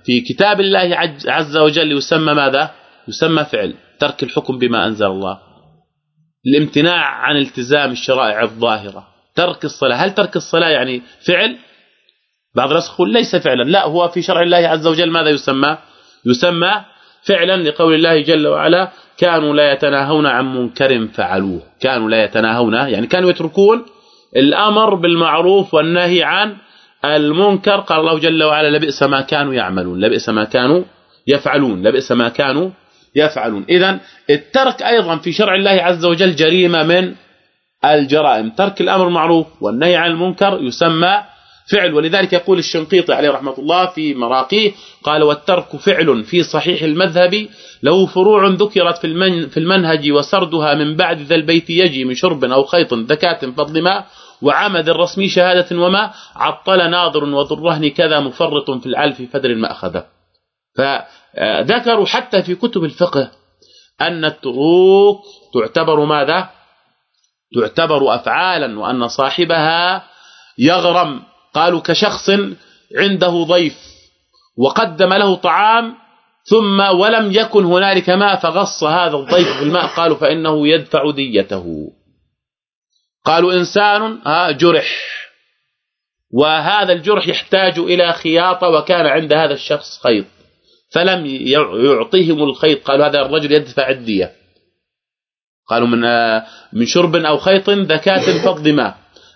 في كتاب الله عز وجل يسمى ماذا؟ يسمى فعل ترك الحكم بما أنزل الله. الامتناع عن التزام الشرائع الظاهرة. ترك الصلاة. هل ترك الصلاة يعني فعل؟ بعض الناس يقول ليس فعلا. لا هو في شرع الله عز وجل ماذا يسمى؟ يسمى فعلا لقول الله جل وعلا كانوا لا يتناهون عن منكر فعلوه. كانوا لا يتناهون يعني كانوا يتركون الأمر بالمعروف والنهي عن المنكر. قال الله جل وعلا لبئس ما كانوا يعملون. لبئس ما كانوا يفعلون. لبئس ما كانوا يفعلون. اذا الترك أيضا في شرع الله عز وجل جريمة من الجرائم. ترك الأمر المعروف والنهي عن المنكر يسمى فعل. ولذلك يقول الشنقيطي عليه رحمة الله في مراقيه قال والترك فعل في صحيح المذهب له فروع ذكرت في في المنهج وسردها من بعد ذا البيت يجي من شرب أو خيط ذكاة فضل ماء وعمد الرسمي شهادة وما عطل ناظر وذو الرهن كذا مفرط في العلف فدر ما أخذه فذكروا حتى في كتب الفقه أن التروك تعتبر ماذا؟ تعتبر أفعالا وأن صاحبها يغرم. قالوا كشخص عنده ضيف وقدم له طعام ثم ولم يكن هنالك ماء فغص هذا الضيف بالماء. قالوا فإنه يدفع ديته. قالوا إنسان جرح. وهذا الجرح يحتاج إلى خياطة وكان عند هذا الشخص خيط. فلم يعطيهم الخيط. قالوا هذا الرجل يدفع الدية. قالوا من من شرب أو خيط ذكاة فضل ماء.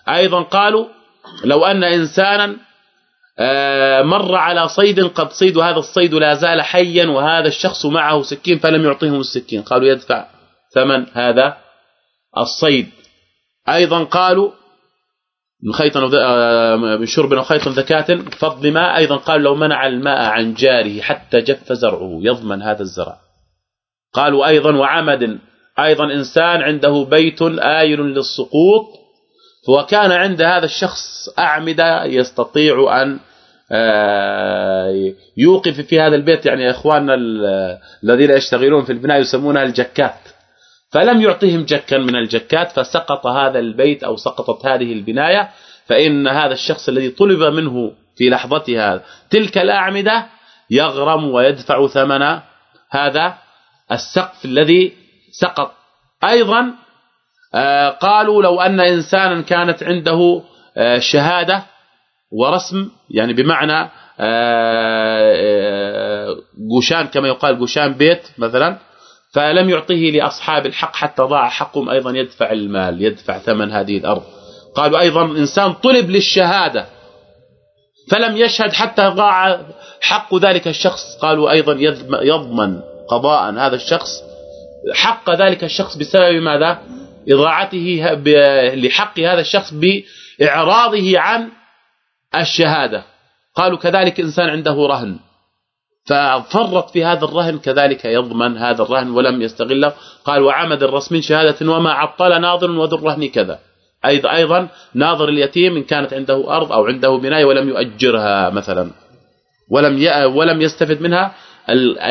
أيضا قالوا لو أن إنسانا آه، مر على صيد قد صيد وهذا الصيد لا زال حيا وهذا الشخص معه سكين فلم يعطيهم السكين. قالوا يدفع ثمن هذا الصيد. أيضا قالوا من خيط آه، من شرب أو خيط ذكاة فضل ماء. أيضا قالوا لو منع الماء عن جاره حتى جف زرعه يضمن هذا الزرع. قالوا أيضا وعمد أيضا إنسان عنده بيت آيل للسقوط وكان عند هذا الشخص أعمدة يستطيع أن آه، يوقف في هذا البيت. يعني إخواننا الذين يشتغلون في البناء يسمونها الجكات. فلم يعطيهم جكا من الجكات فسقط هذا البيت أو سقطت هذه البناية. فإن هذا الشخص الذي طلب منه في لحظتها تلك الأعمدة يغرم ويدفع ثمن هذا السقف الذي سقط. أيضا آه، قالوا لو أن إنسانا كانت عنده آه، شهادة ورسم يعني بمعنى آه، قوشان كما يقال قوشان بيت مثلا فلم يعطيه لأصحاب الحق حتى ضاع حقهم أيضا يدفع المال يدفع ثمن هذه الأرض. قالوا أيضا إنسان طلب للشهادة فلم يشهد حتى ضاع حق ذلك الشخص. قالوا أيضا يضمن قضاء هذا الشخص حق ذلك الشخص بسبب ماذا؟ إضاعته لحق هذا الشخص بإعراضه عن الشهادة. قالوا كذلك انسان عنده رهن. ففرط في هذا الرهن كذلك يضمن هذا الرهن ولم يستغله. قال وعمد الرسم شهادة وما عطل ناظر وذو الرهن كذا. أيضا أيضا ناظر اليتيم إن كانت عنده أرض أو عنده بناية ولم يؤجرها مثلا. ولم ولم يستفد منها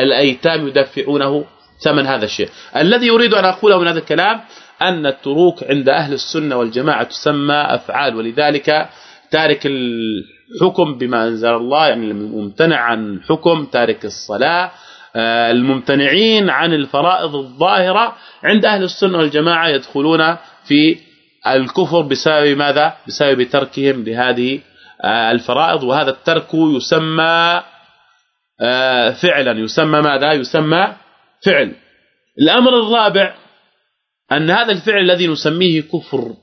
الأيتام يدفعونه ثمن هذا الشيء. الذي يريد أن أقوله من هذا الكلام أن التروك عند أهل السنة والجماعة تسمى أفعال ولذلك تارك الحكم بما أنزل الله يعني الممتنع عن حكم تارك الصلاة آه، الممتنعين عن الفرائض الظاهرة عند أهل السنة والجماعة يدخلون في الكفر بسبب ماذا؟ بسبب تركهم لهذه آه، الفرائض وهذا الترك يسمى آه، فعلا يسمى ماذا؟ يسمى فعل. الأمر الرابع أن هذا الفعل الذي نسميه كفر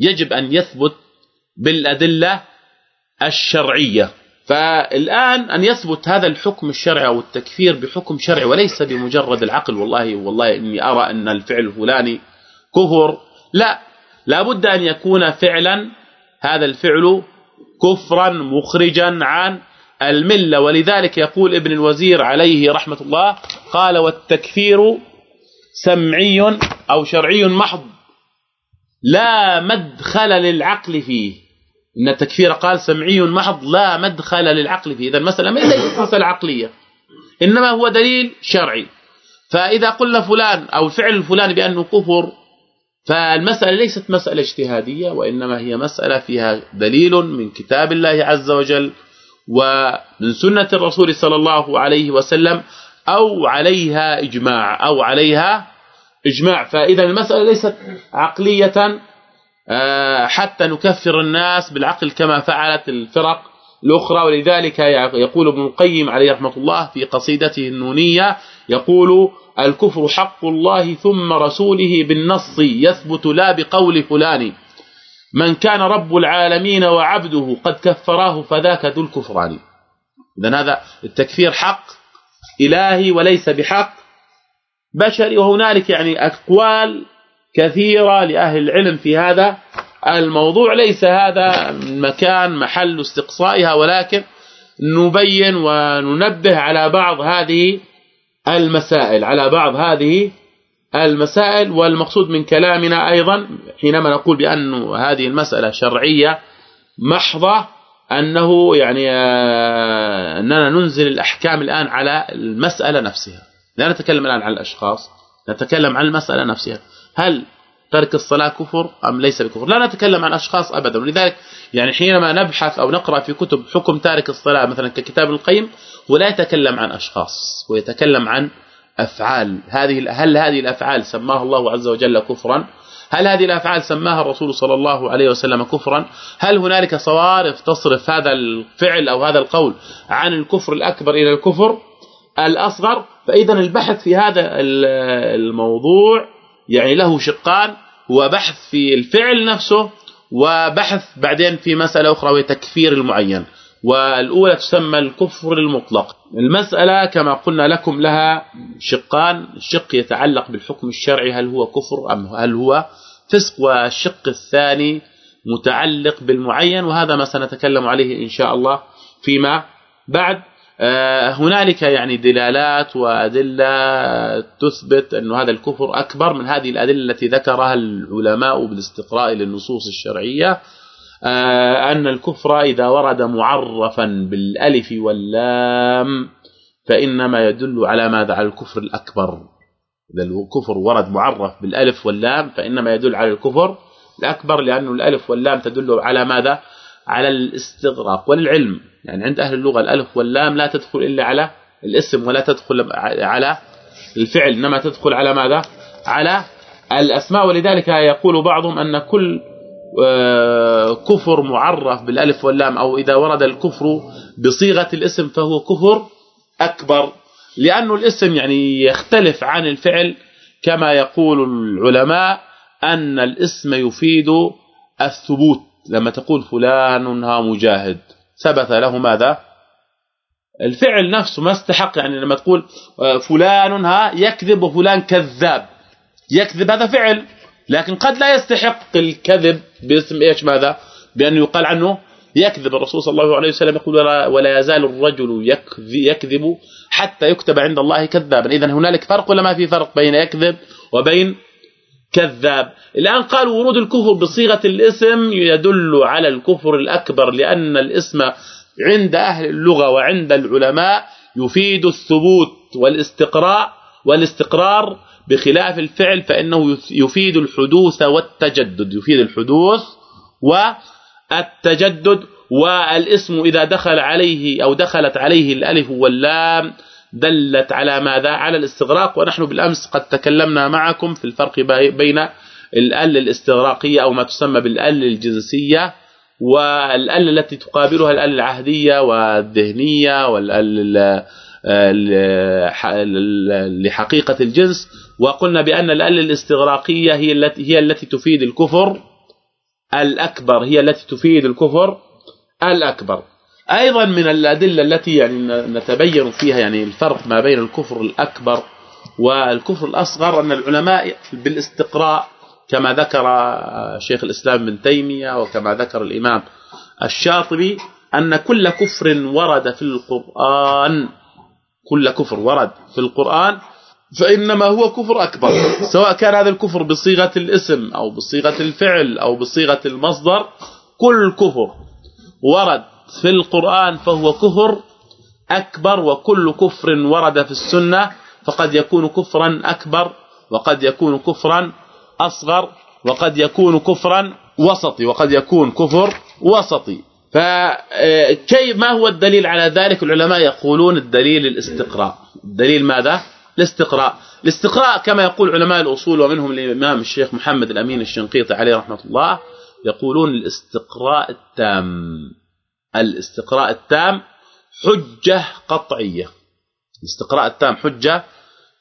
يجب أن يثبت بالأدلة الشرعية. فالآن أن يثبت هذا الحكم الشرعي أو التكفير بحكم شرعي وليس بمجرد العقل والله والله إني أرى أن الفعل الفلاني كفر. لا لابد أن يكون فعلا هذا الفعل كفرا مخرجا عن الملة ولذلك يقول ابن الوزير عليه رحمة الله قال والتكفير سمعي أو شرعي محض لا مدخل للعقل فيه. إن التكفير قال سمعي محض لا مدخل للعقل فيه. إذا المسألة ليست مسألة عقلية إنما هو دليل شرعي. فإذا قلنا فلان أو الفعل الفلاني بأنه كفر فالمسألة ليست مسألة اجتهادية وإنما هي مسألة فيها دليل من كتاب الله عز وجل. ومن سنة الرسول صلى الله عليه وسلم أو عليها إجماع أو عليها إجماع. فإذا المسألة ليست عقلية آه، حتى نكفر الناس بالعقل كما فعلت الفرق الأخرى. ولذلك يقول ابن القيم عليه رحمة الله في قصيدته النونية يقول الكفر حق الله ثم رسوله بالنص يثبت لا بقول فلان. من كان رب العالمين وعبده قد كفراه فذاك ذو الكفران. اذا هذا التكفير حق إلهي وليس بحق بشري وهنالك يعني أقوال كثيرة لأهل العلم في هذا الموضوع. ليس هذا مكان محل استقصائها ولكن نبين وننبه على بعض هذه المسائل على بعض هذه المسائل والمقصود من كلامنا أيضا حينما نقول بأن هذه المسألة شرعية محضة أنه يعني آه، أننا ننزل الأحكام الآن على المسألة نفسها. لا نتكلم الآن عن الأشخاص نتكلم عن المسألة نفسها. هل ترك الصلاة كفر أم ليس بكفر؟ لا نتكلم عن أشخاص ابدا. ولذلك يعني حينما نبحث أو نقرأ في كتب حكم تارك الصلاة مثلا ككتاب القيم ولا يتكلم عن أشخاص ويتكلم عن أفعال. هذه هل هذه الأفعال سماها الله عز وجل كفرا؟ هل هذه الأفعال سماها الرسول صلى الله عليه وسلم كفرا؟ هل هنالك صوارف تصرف هذا الفعل أو هذا القول عن الكفر الأكبر إلى الكفر الأصغر؟ فاذا البحث في هذا الموضوع يعني له شقان هو بحث في الفعل نفسه وبحث بعدين في مسألة أخرى وهي تكفير المعين. والأولى تسمى الكفر المطلق. المسألة كما قلنا لكم لها شقان. الشق يتعلق بالحكم الشرعي هل هو كفر أم هل هو فسق؟ والشق الثاني متعلق بالمعين وهذا ما سنتكلم عليه إن شاء الله فيما بعد. آه، هنالك يعني دلالات وأدلة تثبت أن هذا الكفر أكبر من هذه الأدلة التي ذكرها العلماء بالاستقراء للنصوص الشرعية. أن الكفر إذا ورد معرفا بالألف واللام فإنما يدل على ماذا؟ على الكفر الأكبر. إذا الكفر ورد معرف بالألف واللام فإنما يدل على الكفر الأكبر لأنه الألف واللام تدل على ماذا؟ على الاستغراق وللعلم يعني عند أهل اللغة الألف واللام لا تدخل إلا على الاسم ولا تدخل على الفعل إنما تدخل على ماذا؟ على الأسماء. ولذلك يقول بعضهم أن كل آه، كفر معرف بالألف واللام أو إذا ورد الكفر بصيغة الاسم فهو كفر أكبر لأنه الاسم يعني يختلف عن الفعل كما يقول العلماء أن الاسم يفيد الثبوت لما تقول فلان ها مجاهد ثبت له ماذا؟ الفعل نفسه ما استحق يعني لما تقول آه، فلان ها يكذب وفلان كذاب يكذب هذا فعل. لكن قد لا يستحق الكذب باسم إيش ماذا؟ بأن يقال عنه يكذب. الرسول صلى الله عليه وسلم يقول ولا يزال الرجل يكذب حتى يكتب عند الله كذابا. اذا هنالك فرق ولا ما في فرق بين يكذب وبين كذاب؟ الآن قالوا ورود الكفر بصيغة الاسم يدل على الكفر الأكبر لأن الاسم عند أهل اللغة وعند العلماء يفيد الثبوت والاستقراء والاستقرار بخلاف الفعل فإنه يفيد الحدوث والتجدد يفيد الحدوث والتجدد والاسم إذا دخل عليه أو دخلت عليه الألف واللام دلت على ماذا؟ على الاستغراق ونحن بالأمس قد تكلمنا معكم في الفرق بين الأل الاستغراقية أو ما تسمى بالأل الجنسية والأل التي تقابلها الأل العهدية والذهنية والأل لحقيقة الجنس وقلنا بأن الال الاستغراقية هي التي هي التي تفيد الكفر. الأكبر هي التي تفيد الكفر. الأكبر. أيضا من الأدلة التي يعني نتبين فيها يعني الفرق ما بين الكفر الأكبر والكفر الأصغر أن العلماء بالاستقراء كما ذكر شيخ الإسلام ابن تيمية وكما ذكر الإمام الشاطبي أن كل كفر ورد في القران كل كفر ورد في القرآن فإنما هو كفر أكبر. سواء كان هذا الكفر بصيغة الاسم أو بصيغة الفعل أو بصيغة المصدر كل كفر ورد في القرآن فهو كفر أكبر وكل كفر ورد في السنة فقد يكون كفرا أكبر وقد يكون كفرا أصغر وقد يكون كفرا وسطي وقد يكون كفر وسطي. فكيف ما هو الدليل على ذلك؟ العلماء يقولون الدليل الاستقراء. الدليل ماذا؟ الاستقراء. الاستقراء كما يقول علماء الأصول ومنهم الإمام الشيخ محمد الأمين الشنقيطي عليه رحمة الله يقولون الاستقراء التام. الاستقراء التام حجة قطعية. الاستقراء التام حجة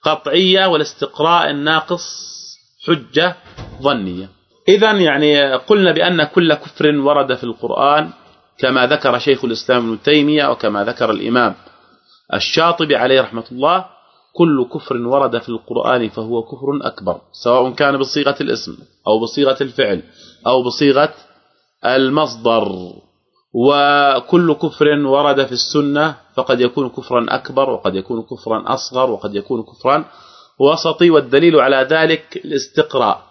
قطعية والاستقراء الناقص حجة ظنية. اذا يعني قلنا بأن كل كفر ورد في القرآن كما ذكر شيخ الإسلام ابن تيمية وكما ذكر الإمام الشاطبي عليه رحمة الله كل كفر ورد في القرآن فهو كفر أكبر سواء كان بصيغة الاسم أو بصيغة الفعل أو بصيغة المصدر. وكل كفر ورد في السنة فقد يكون كفرا أكبر وقد يكون كفرا أصغر وقد يكون كفرا وسطي. والدليل على ذلك الاستقراء.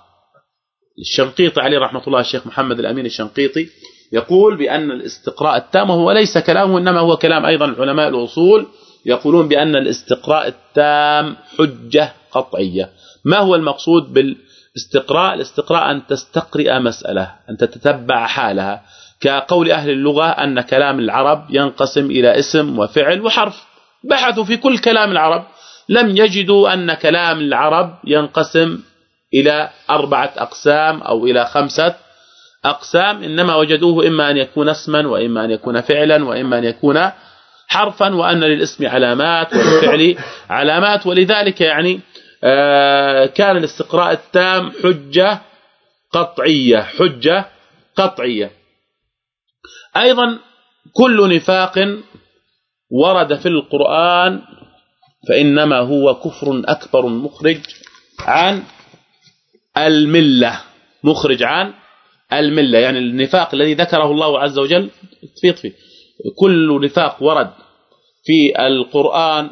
الشنقيطي عليه رحمة الله الشيخ محمد الأمين الشنقيطي يقول بأن الاستقراء التام هو ليس كلامه إنما هو كلام أيضا علماء الأصول. يقولون بأن الاستقراء التام حجة قطعية. ما هو المقصود بالاستقراء؟ الاستقراء أن تستقرئ مسألة أن تتتبع حالها. كقول أهل اللغة أن كلام العرب ينقسم إلى اسم وفعل وحرف. بحثوا في كل كلام العرب. لم يجدوا أن كلام العرب ينقسم إلى أربعة أقسام أو إلى خمسة أقسام. إنما وجدوه إما أن يكون اسما وإما أن يكون فعلا وإما أن يكون حرفا وأن للاسم علامات وللفعل علامات. ولذلك يعني آه، كان الاستقراء التام حجة قطعية حجة قطعية. أيضا كل نفاق ورد في القرآن فإنما هو كفر أكبر مخرج عن الملة مخرج عن الملة. يعني النفاق الذي ذكره الله عز وجل في طفي كل نفاق ورد في القرآن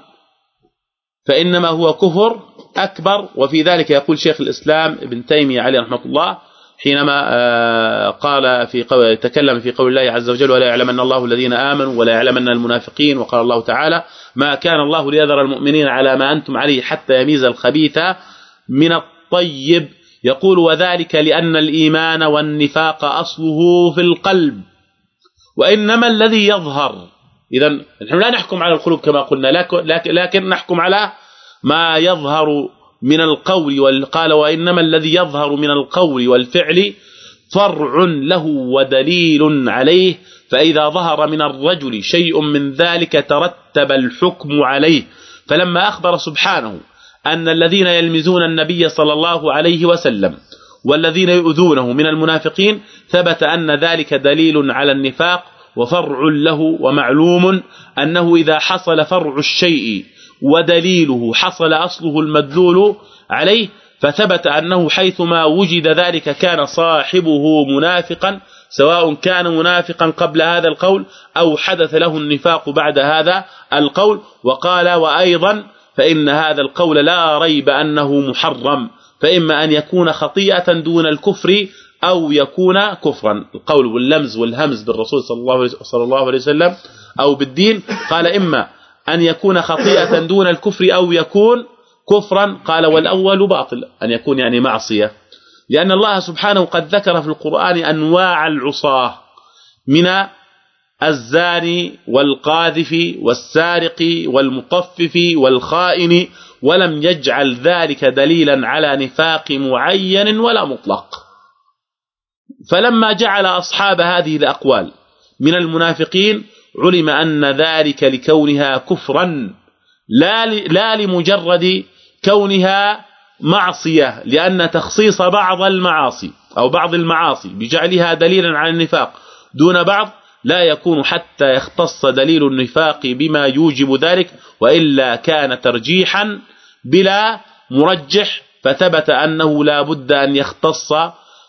فإنما هو كفر أكبر وفي ذلك يقول شيخ الإسلام ابن تيمية عليه رحمة الله حينما آه، قال في قول تكلم في قول الله عز وجل ولا يعلمن الله الذين آمنوا ولا يعلمن المنافقين وقال الله تعالى ما كان الله ليذر المؤمنين على ما أنتم عليه حتى يميز الخبيث من الطيب يقول وذلك لأن الإيمان والنفاق أصله في القلب وإنما الذي يظهر. اذا نحن لا نحكم على القلوب كما قلنا لكن نحكم على ما يظهر من القول وقال وإنما الذي يظهر من القول والفعل فرع له ودليل عليه فإذا ظهر من الرجل شيء من ذلك ترتب الحكم عليه. فلما أخبر سبحانه أن الذين يلمزون النبي صلى الله عليه وسلم والذين يؤذونه من المنافقين ثبت أن ذلك دليل على النفاق وفرع له ومعلوم أنه إذا حصل فرع الشيء ودليله حصل أصله المدلول عليه فثبت أنه حيثما وجد ذلك كان صاحبه منافقا سواء كان منافقا قبل هذا القول أو حدث له النفاق بعد هذا القول وقال وأيضا فإن هذا القول لا ريب أنه محرم. فإما أن يكون خطيئة دون الكفر أو يكون كفرا. القول واللمز والهمز بالرسول صلى الله عليه وسلم أو بالدين. قال إما أن يكون خطيئة دون الكفر أو يكون كفرا. قال والأول باطل أن يكون يعني معصية. لأن الله سبحانه قد ذكر في القرآن أنواع العصاة من الزاني والقاذف والسارق والمطفف والخائن ولم يجعل ذلك دليلا على نفاق معين ولا مطلق. فلما جعل أصحاب هذه الأقوال من المنافقين علم أن ذلك لكونها كفرا لا لا لمجرد كونها معصية لأن تخصيص بعض المعاصي أو بعض المعاصي بجعلها دليلا على النفاق دون بعض لا يكون حتى يختص دليل النفاق بما يوجب ذلك وإلا كان ترجيحا بلا مرجح فثبت أنه لا بد أن يختص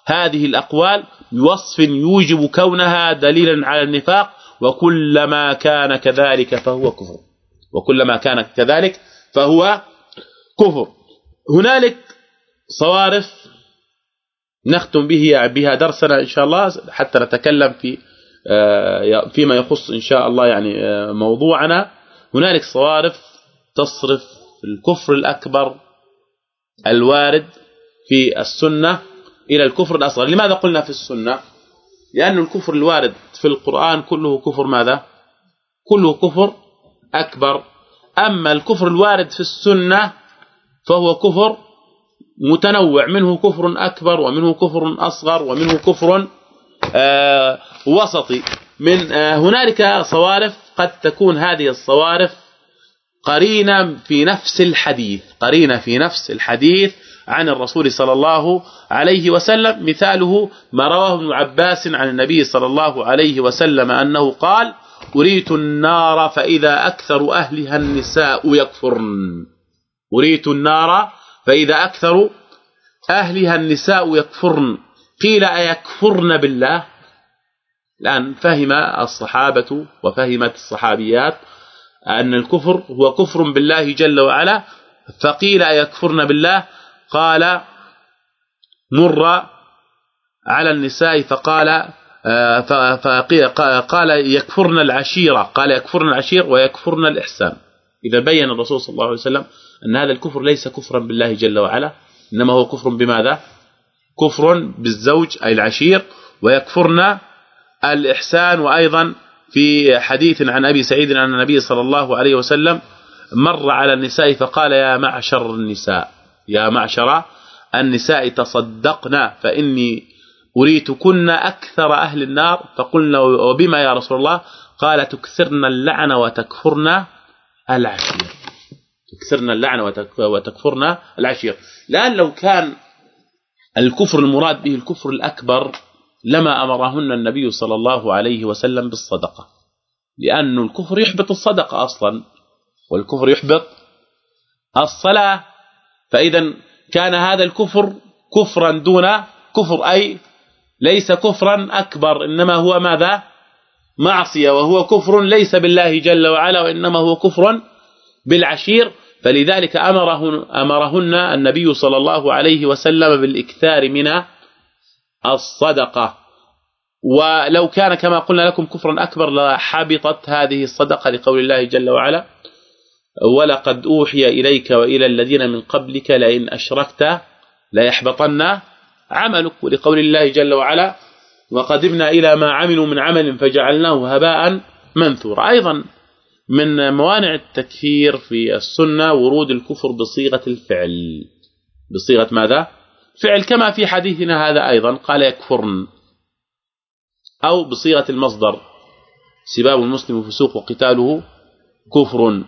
هذه الأقوال بوصف يوجب كونها دليلا على النفاق وكلما كان كذلك فهو كفر. وكلما كان كذلك فهو كفر. هنالك صوارف نختم به بها درسنا إن شاء الله حتى نتكلم في فيما يخص إن شاء الله يعني آه، موضوعنا. هنالك صوارف تصرف الكفر الأكبر الوارد في السنة إلى الكفر الأصغر. لماذا قلنا في السنة؟ لأن الكفر الوارد في القرآن كله كفر ماذا؟ كله كفر أكبر. أما الكفر الوارد في السنة فهو كفر متنوع. منه كفر أكبر ومنه كفر أصغر ومنه كفر آه وسطي. من آه هنالك صوارف قد تكون هذه الصوارف قرينة في نفس الحديث قرينة في نفس الحديث عن الرسول صلى الله عليه وسلم. مثاله ما رواه ابن عباس عن النبي صلى الله عليه وسلم أنه قال أريت النار فإذا أكثر أهلها النساء يكفرن. أريت النار فإذا أكثر أهلها النساء يكفرن. قيل أيكفرن بالله؟ الآن فهم الصحابة وفهمت الصحابيات أن الكفر هو كفر بالله جل وعلا فقيل أيكفرن بالله؟ قال مر على النساء فقال آه، فقال يكفرن العشيرة قال يكفرن العشير ويكفرن الإحسان. إذا بين الرسول صلى الله عليه وسلم أن هذا الكفر ليس كفرا بالله جل وعلا إنما هو كفر بماذا؟ كفر بالزوج أي العشير ويكفرن الإحسان وأيضا في حديث عن أبي سعيد عن النبي صلى الله عليه وسلم مر على النساء فقال يا معشر النساء يا معشر النساء تصدقنا فإني أريتكن أكثر أهل النار. فقلنا وبما يا رسول الله؟ قال تكثرن اللعن وتكفرن العشير. تكثرن اللعن وتكفرن العشير. لأن لو كان الكفر المراد به الكفر الأكبر لما أمرهن النبي صلى الله عليه وسلم بالصدقة لأن الكفر يحبط الصدقة أصلا والكفر يحبط الصلاة. فاذا كان هذا الكفر كفرا دون كفر أي ليس كفرا أكبر إنما هو ماذا؟ معصية وهو كفر ليس بالله جل وعلا وإنما هو كفر بالعشير. فلذلك امره أمرهن النبي صلى الله عليه وسلم بالإكثار من الصدقة. ولو كان كما قلنا لكم كفرا أكبر لحبطت هذه الصدقة لقول الله جل وعلا ولقد أوحي إليك وإلى الذين من قبلك لئن أشركت ليحبطن عملك. ولقول الله جل وعلا وقدمنا إلى ما عملوا من عمل فجعلناه هباء منثورا. أيضا من موانع التكفير في السنة ورود الكفر بصيغة الفعل. بصيغة ماذا؟ فعل كما في حديثنا هذا أيضا قال يكفرن. أو بصيغة المصدر سباب المسلم فسوق وقتاله كفر.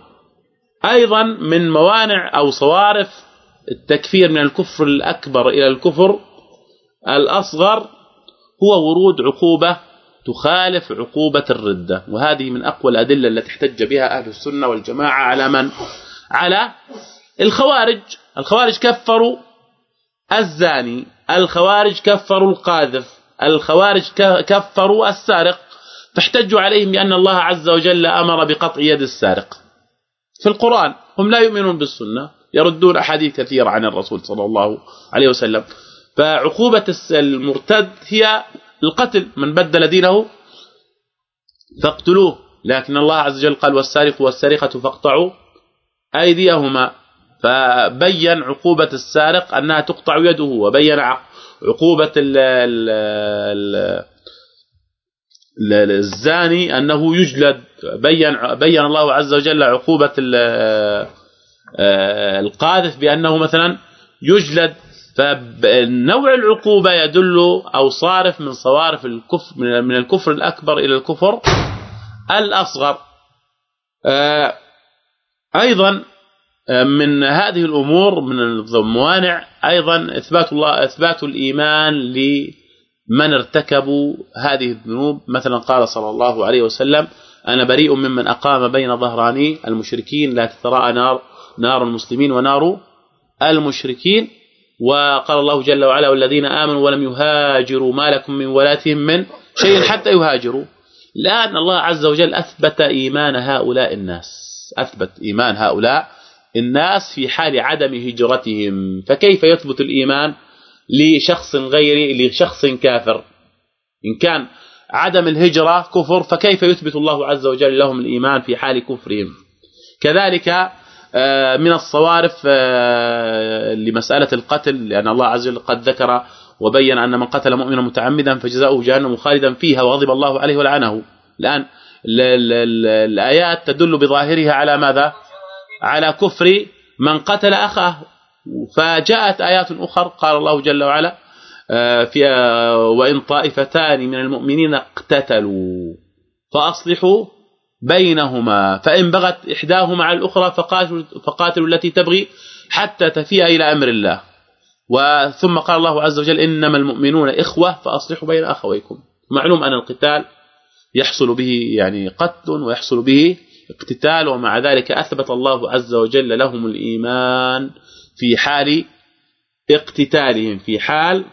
أيضا من موانع أو صوارف التكفير من الكفر الأكبر إلى الكفر الأصغر هو ورود عقوبة تخالف عقوبة الردة. وهذه من أقوى الأدلة التي احتج بها أهل السنة والجماعة على من؟ على الخوارج. الخوارج كفروا الزاني الخوارج كفروا القاذف الخوارج كفروا السارق. فاحتجوا عليهم بأن الله عز وجل أمر بقطع يد السارق. في القرآن هم لا يؤمنون بالسنة يردون أحاديث كثيرة عن الرسول صلى الله عليه وسلم. فعقوبة المرتد هي القتل من بدل دينه فاقتلوه. لكن الله عز وجل قال والسارق والسارقة فاقطعوا أيديهما. فبين عقوبة السارق أنها تقطع يده وبين عقوبة الزاني أنه يجلد. بين بين الله عز وجل عقوبة آه، القاذف بأنه مثلا يجلد فنوع العقوبة يدل أو صارف من صوارف الكفر من الكفر الأكبر إلى الكفر الأصغر. آه، أيضا آه، من هذه الأمور من الموانع أيضا إثبات الله إثبات الإيمان لمن ارتكبوا هذه الذنوب. مثلا قال صلى الله عليه وسلم أنا بريء ممن أقام بين ظهراني المشركين لا تتراءى نار نار المسلمين ونار المشركين. وقال الله جل وعلا والذين آمنوا ولم يهاجروا ما لكم من ولاتهم من شيء حتى يهاجروا. لأن الله عز وجل أثبت إيمان هؤلاء الناس. أثبت إيمان هؤلاء الناس في حال عدم هجرتهم. فكيف يثبت الإيمان لشخص غير لشخص كافر؟ إن كان عدم الهجرة كفر فكيف يثبت الله عز وجل لهم الإيمان في حال كفرهم؟ كذلك من الصوارف آه، لمسألة القتل لأن الله عز وجل قد ذكر وبين أن من قتل مؤمنا متعمدا فجزاؤه جهنم خالدا فيها وغضب الله عليه ولعنه. الآن الآيات تدل بظاهرها على ماذا؟ على كفر من قتل أخاه. فجاءت آيات أخرى قال الله جل وعلا آه، في وإن طائفتان من المؤمنين اقتتلوا فأصلحوا بينهما فإن بغت إحداهما على الأخرى فقاتلوا فقاتلوا التي تبغي حتى تفيء إلى أمر الله. وثم قال الله عز وجل إنما المؤمنون إخوة فأصلحوا بين أخويكم. معلوم أن القتال يحصل به يعني قتل ويحصل به اقتتال ومع ذلك أثبت الله عز وجل لهم الإيمان في حال اقتتالهم في حال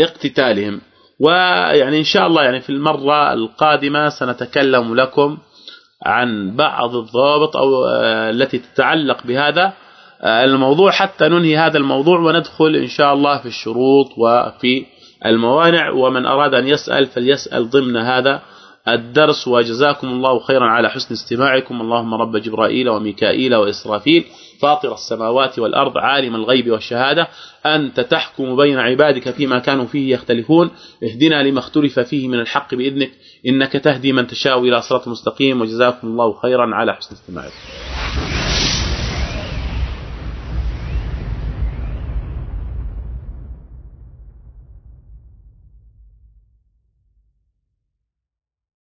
اقتتالهم. ويعني إن شاء الله يعني في المرة القادمة سنتكلم لكم عن بعض الضوابط أو التي تتعلق بهذا. الموضوع حتى ننهي هذا الموضوع وندخل إن شاء الله في الشروط وفي الموانع ومن أراد أن يسأل فليسأل ضمن هذا الدرس. وجزاكم الله خيرا على حسن استماعكم. اللهم رب جبرائيل وميكائيل وإسرافيل. فاطر السماوات والأرض عالم الغيب والشهادة أنت تحكم بين عبادك فيما كانوا فيه يختلفون. اهدنا لما اختلف فيه من الحق بإذنك إنك تهدي من تشاء إلى صراط مستقيم. وجزاكم الله خيرا على حسن استماعكم.